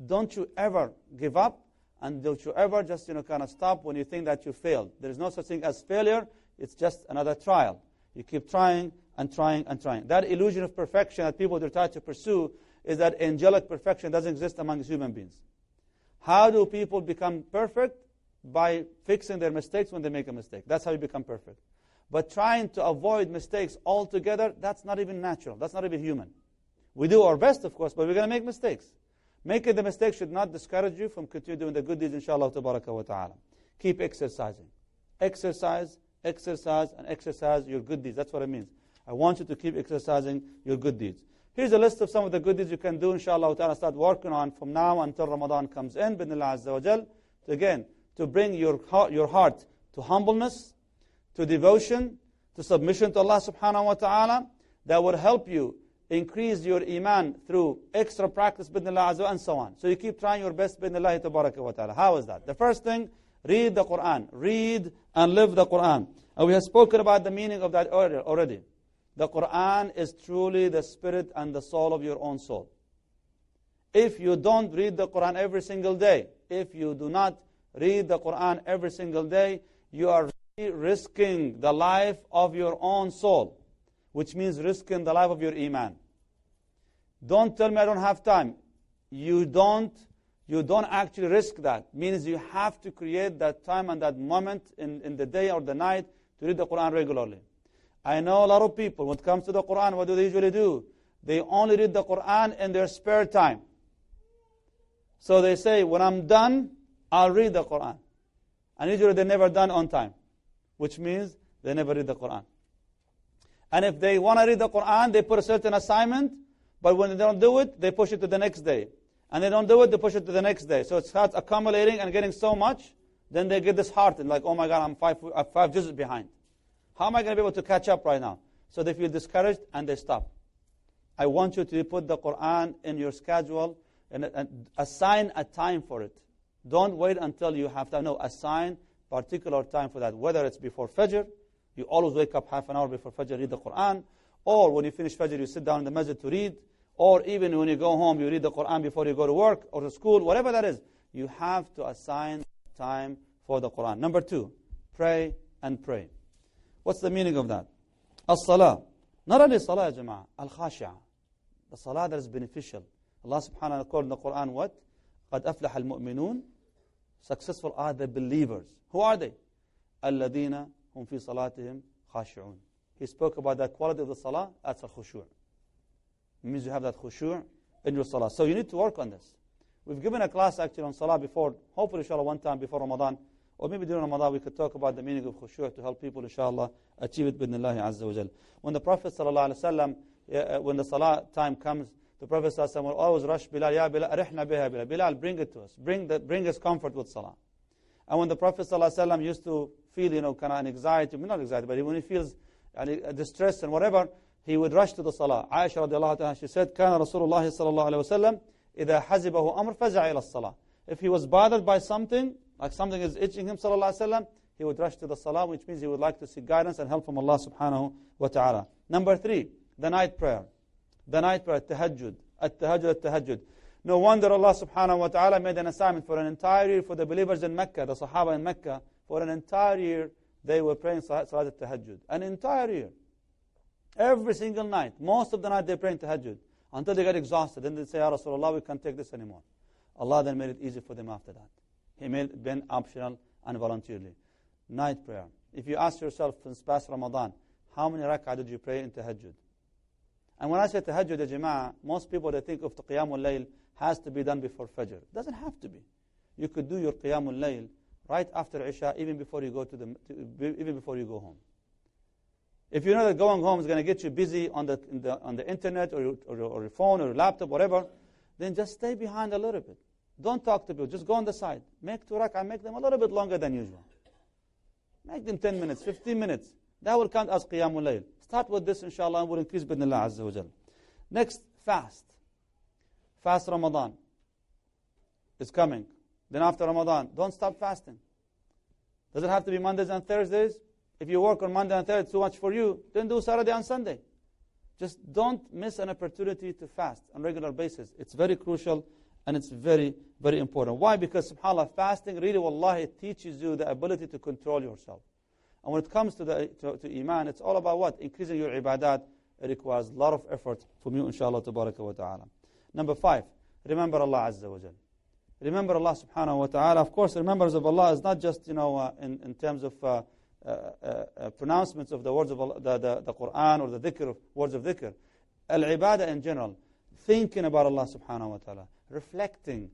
Don't you ever give up and don't you ever just you know kind of stop when you think that you failed. There is no such thing as failure. It's just another trial. You keep trying and trying and trying. That illusion of perfection that people try to pursue is that angelic perfection doesn't exist among human beings. How do people become perfect? By fixing their mistakes when they make a mistake. That's how you become perfect. But trying to avoid mistakes altogether, that's not even natural. That's not even human. We do our best, of course, but we're going to make mistakes. Making the mistake should not discourage you from continuing doing the good deeds, inshallah wa ta'ala. Keep exercising. Exercise, exercise, and exercise your good deeds. That's what it means. I want you to keep exercising your good deeds. Here's a list of some of the good deeds you can do, inshallah ta'ala, start working on from now until Ramadan comes in, bidnillah azza wa jal. Again, to bring your heart, your heart to humbleness, to devotion, to submission to Allah subhanahu wa ta'ala, that would help you increase your iman through extra practice bidnillah azza and so on. So you keep trying your best bidnillah tabaraka wa ta'ala. How is that? The first thing, read the Quran. Read and live the Quran. And we have spoken about the meaning of that earlier already. The Quran is truly the spirit and the soul of your own soul. If you don't read the Quran every single day, if you do not read the Quran every single day, you are risking the life of your own soul, which means risking the life of your iman. Don't tell me I don't have time. You don't, you don't actually risk that. Means you have to create that time and that moment in, in the day or the night to read the Quran regularly. I know a lot of people, when it comes to the Quran, what do they usually do? They only read the Quran in their spare time. So they say, when I'm done, I'll read the Quran. And usually they're never done on time, which means they never read the Quran. And if they want to read the Quran, they put a certain assignment, but when they don't do it, they push it to the next day. And they don't do it, they push it to the next day. So it starts accumulating and getting so much, then they get disheartened, like, oh my God, I'm five, I'm five juzu behind. How am I going to be able to catch up right now? So they feel discouraged and they stop. I want you to put the Quran in your schedule and, and assign a time for it. Don't wait until you have time. No, assign particular time for that. Whether it's before Fajr, you always wake up half an hour before Fajr, read the Quran, or when you finish Fajr, you sit down in the masjid to read, or even when you go home, you read the Quran before you go to work or to school, whatever that is. You have to assign time for the Quran. Number two, pray and pray. What's the meaning of that? As-salah. Not only salah, jama'ah, al-khashi'ah. The salah that is beneficial. Allah subhanahu wa ta'ala called in the Quran what? قَدْ أَفْلَحَ الْمُؤْمِنُونَ Successful are the believers. Who are they? الَّذِينَ هُمْ فِي صَلَاتِهِمْ خَاشِعُونَ He spoke about the quality of the salah. That's a khushu'. It means you have that khushu' in your salah. So you need to work on this. We've given a class actually on salah before, hopefully inshallah one time before Ramadan. Or maybe during Ramadan we could talk about the meaning of khushu' to help people, inshallah, achieve it bidnillahi azza wa jal. When the Prophet sallallahu alaihi wasallam, uh, when the salah time comes, the Prophet sallallahu will always rush Bilal, Ya Bilal, arihna biha Bilal. Bilal, bring it to us. Bring, the, bring us comfort with salah. And when the Prophet sallallahu used to feel, you know, kind of an anxiety, not anxiety, but when he feels uh, distress and whatever, he would rush to the salah. Aisha radiallahu ta'ala, she said, كان رسول الله صلى الله عليه وسلم إذا حزبه أمر فزع إلى الصلاة. If he was bothered by something, like something is itching him, sallallahu alaihi wasallam, he would rush to the salah, which means he would like to seek guidance and help from Allah subhanahu wa ta'ala. Number three, the night prayer. The night prayer, tahajjud, at-tahajjud, at-tahajjud. No wonder Allah subhanahu wa ta'ala made an assignment for an entire year for the believers in Mecca, the Sahaba in Mecca, for an entire year they were praying Salat al-Tahajjud. An entire year. Every single night. Most of the night they praying Tahajjud. Until they got exhausted. Then they say, Ya Rasulullah, we can't take this anymore. Allah then made it easy for them after that. He made it been optional and voluntarily. Night prayer. If you ask yourself since past Ramadan, how many rak'ah did you pray in tahajjud? And when I say tahajjud, ya jama'ah, most people they think of the qiyamul layl has to be done before fajr. It doesn't have to be. You could do your qiyamul layl right after Isha, even before you go to the, to, even before you go home. If you know that going home is going to get you busy on the, the on the internet or your, or, or your phone or your laptop, whatever, then just stay behind a little bit. Don't talk to people. Just go on the side. Make two rak'ah, make them a little bit longer than usual. Make them 10 minutes, 15 minutes. That will count as Qiyamul Layl. Start with this, inshallah, and we'll increase bidnillah azza wa Next, fast. Fast Ramadan. is coming. Then after Ramadan, don't stop fasting. Does it have to be Mondays and Thursdays? If you work on Monday and Thursday, it's too much for you, then do Saturday and Sunday. Just don't miss an opportunity to fast on regular basis. It's very crucial and it's very, very important. Why? Because subhanAllah, fasting really, wallahi, teaches you the ability to control yourself. And when it comes to, the, to, to Iman, it's all about what? Increasing your ibadat. It requires a lot of effort from you, inshallah, tabaraka wa ta'ala. Number five, remember Allah Azza wa Jal. Remember Allah subhanahu wa ta'ala. Of course, remembrance of Allah is not just, you know, uh, in, in terms of uh, uh, uh, pronouncements of the words of Allah, the, the, the Quran or the dhikr, of, words of dhikr. Al-ibadah in general. Thinking about Allah subhanahu wa ta'ala reflecting,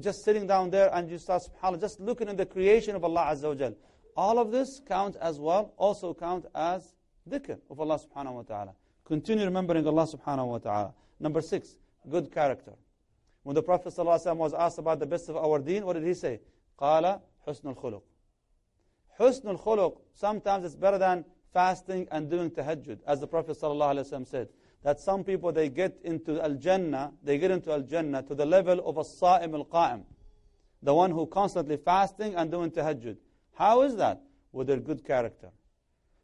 just sitting down there and you start, subhanAllah, just looking at the creation of Allah Azza wa Jal. All of this count as well, also count as dhikr of Allah subhanahu wa ta'ala. Continue remembering Allah subhanahu wa ta'ala. Number six, good character. When the Prophet ﷺ was asked about the best of our deen, what did he say? Qala husnul khuluq. Husnul khuluq, sometimes it's better than fasting and doing tahajjud, as the Prophet ﷺ said. That some people, they get into al-Jannah, they get into al-Jannah to the level of a sa'im al-qa'im. The one who constantly fasting and doing tahajjud. How is that? With their good character.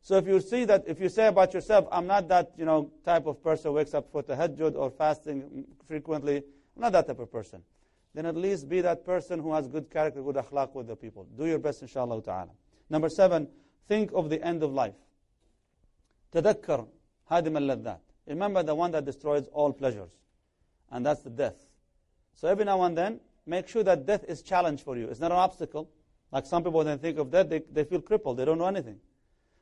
So if you see that, if you say about yourself, I'm not that, you know, type of person who wakes up for tahajjud or fasting frequently, not that type of person. Then at least be that person who has good character, good akhlaq with the people. Do your best, inshallah ta'ala. Number seven, think of the end of life. تذكر هادم اللذات Remember the one that destroys all pleasures, and that's the death. So every now and then, make sure that death is challenge for you. It's not an obstacle. Like some people, when they think of death, they, they feel crippled. They don't know anything.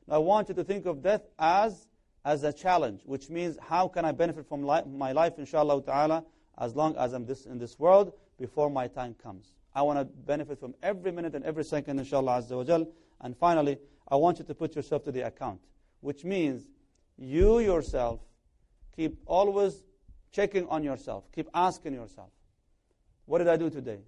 Now, I want you to think of death as, as a challenge, which means how can I benefit from li my life, inshallah ta'ala, as long as I'm this, in this world before my time comes. I want to benefit from every minute and every second, inshallah azza wa And finally, I want you to put yourself to the account, which means you yourself Keep always checking on yourself. Keep asking yourself, what did I do today?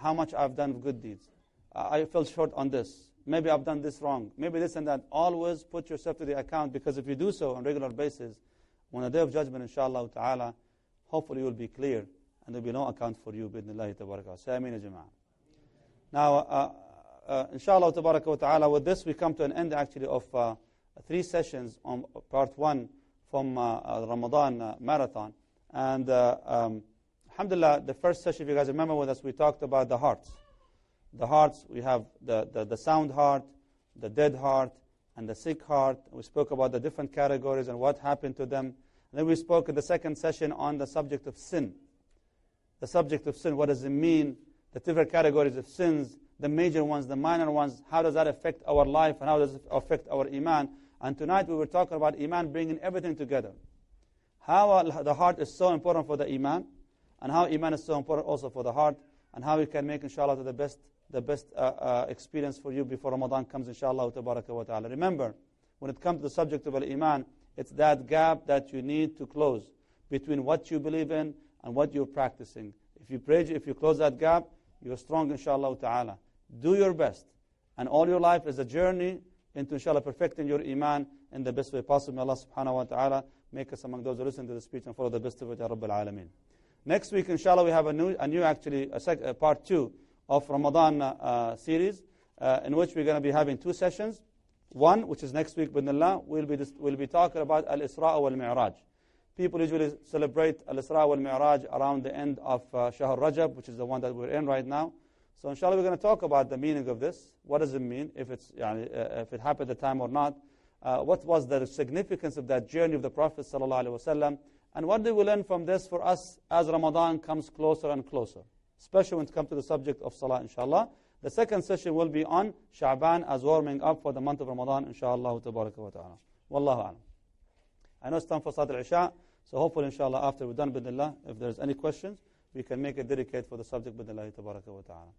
How much I've done of good deeds? I fell short on this. Maybe I've done this wrong. Maybe this and that. Always put yourself to the account because if you do so on a regular basis, on the day of judgment, inshallah ta'ala, hopefully you will be clear and there will be no account for you, bidnillahi tabaraka. Say ameen jama'ah. Now, uh, uh, inshallah ta'ala, with this we come to an end actually of uh, three sessions on part one from uh, uh, Ramadan uh, marathon. And um, alhamdulillah, the first session, if you guys remember with us, we talked about the hearts. The hearts, we have the, the, the sound heart, the dead heart, and the sick heart. We spoke about the different categories and what happened to them. And then we spoke in the second session on the subject of sin. The subject of sin, what does it mean? The different categories of sins, the major ones, the minor ones, how does that affect our life and how does it affect our iman? And tonight we were talking about Iman bringing everything together. How the heart is so important for the Iman, and how Iman is so important also for the heart, and how we can make, inshallah, the best, the best uh, uh, experience for you before Ramadan comes, inshallah. Remember, when it comes to the subject of Iman, it's that gap that you need to close between what you believe in and what you're practicing. If you pray, if you close that gap, you're strong, inshallah ta'ala. Do your best. And all your life is a journey into inshallah perfecting your iman in the best way possible. May Allah subhanahu wa ta'ala make us among those who listen to the speech and follow the best of it, Ya Rabbil Alameen. Next week, inshallah, we have a new, a new actually, a sec, a part two of Ramadan uh, series, uh, in which we're going to be having two sessions. One, which is next week, we'll be, we'll be talking about Al-Isra wal-Mi'raj. People usually celebrate Al-Isra wal-Mi'raj around the end of uh, Rajab, which is the one that we're in right now. So inshallah we're going to talk about the meaning of this. What does it mean, if, it's, uh, if it happened at the time or not. Uh, what was the significance of that journey of the Prophet ﷺ, and what do we learn from this for us as Ramadan comes closer and closer, especially when it comes to the subject of Salah, inshallah. The second session will be on Sha'ban as warming up for the month of Ramadan, inshallah. Tabaraka wa ta'ala. Wallahu a'lam. I know it's time for Salat al-Isha, so hopefully, inshallah, after we're done, bidnillah, if there's any questions, we can make a dedicate for the subject, bidnillah, tabaraka wa ta'ala.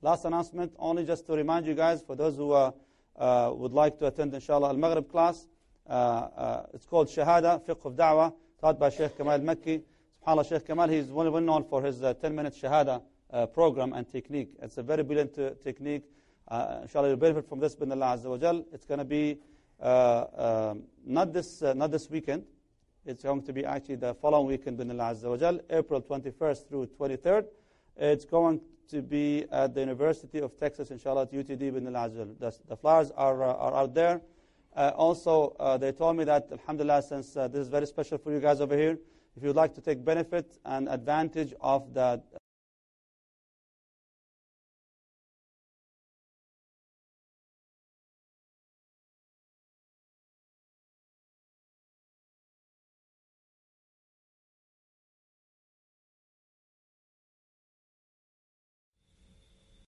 Last announcement, only just to remind you guys, for those who uh, uh, would like to attend, inshallah, al-Maghrib class, uh, uh, it's called Shahada, Fiqh of Da'wah, taught by Sheikh Kamal Makki. SubhanAllah, Sheikh Kamal, he's well known for his 10-minute Shahada program and technique. It's a very brilliant technique. inshallah, you'll benefit from this, bin Allah Azza wa Jal. It's going to be um, not, this, not this weekend. It's going to be actually the following weekend, bin Allah Azza wa Jal, April 21st through 23rd. It's going to be at the University of Texas, inshallah, at UTD, bin Allah Azza. The flyers are, are out there. Uh, also, uh, they told me that, alhamdulillah, since uh, this is very special for you guys over here, if you'd like to take benefit and advantage of the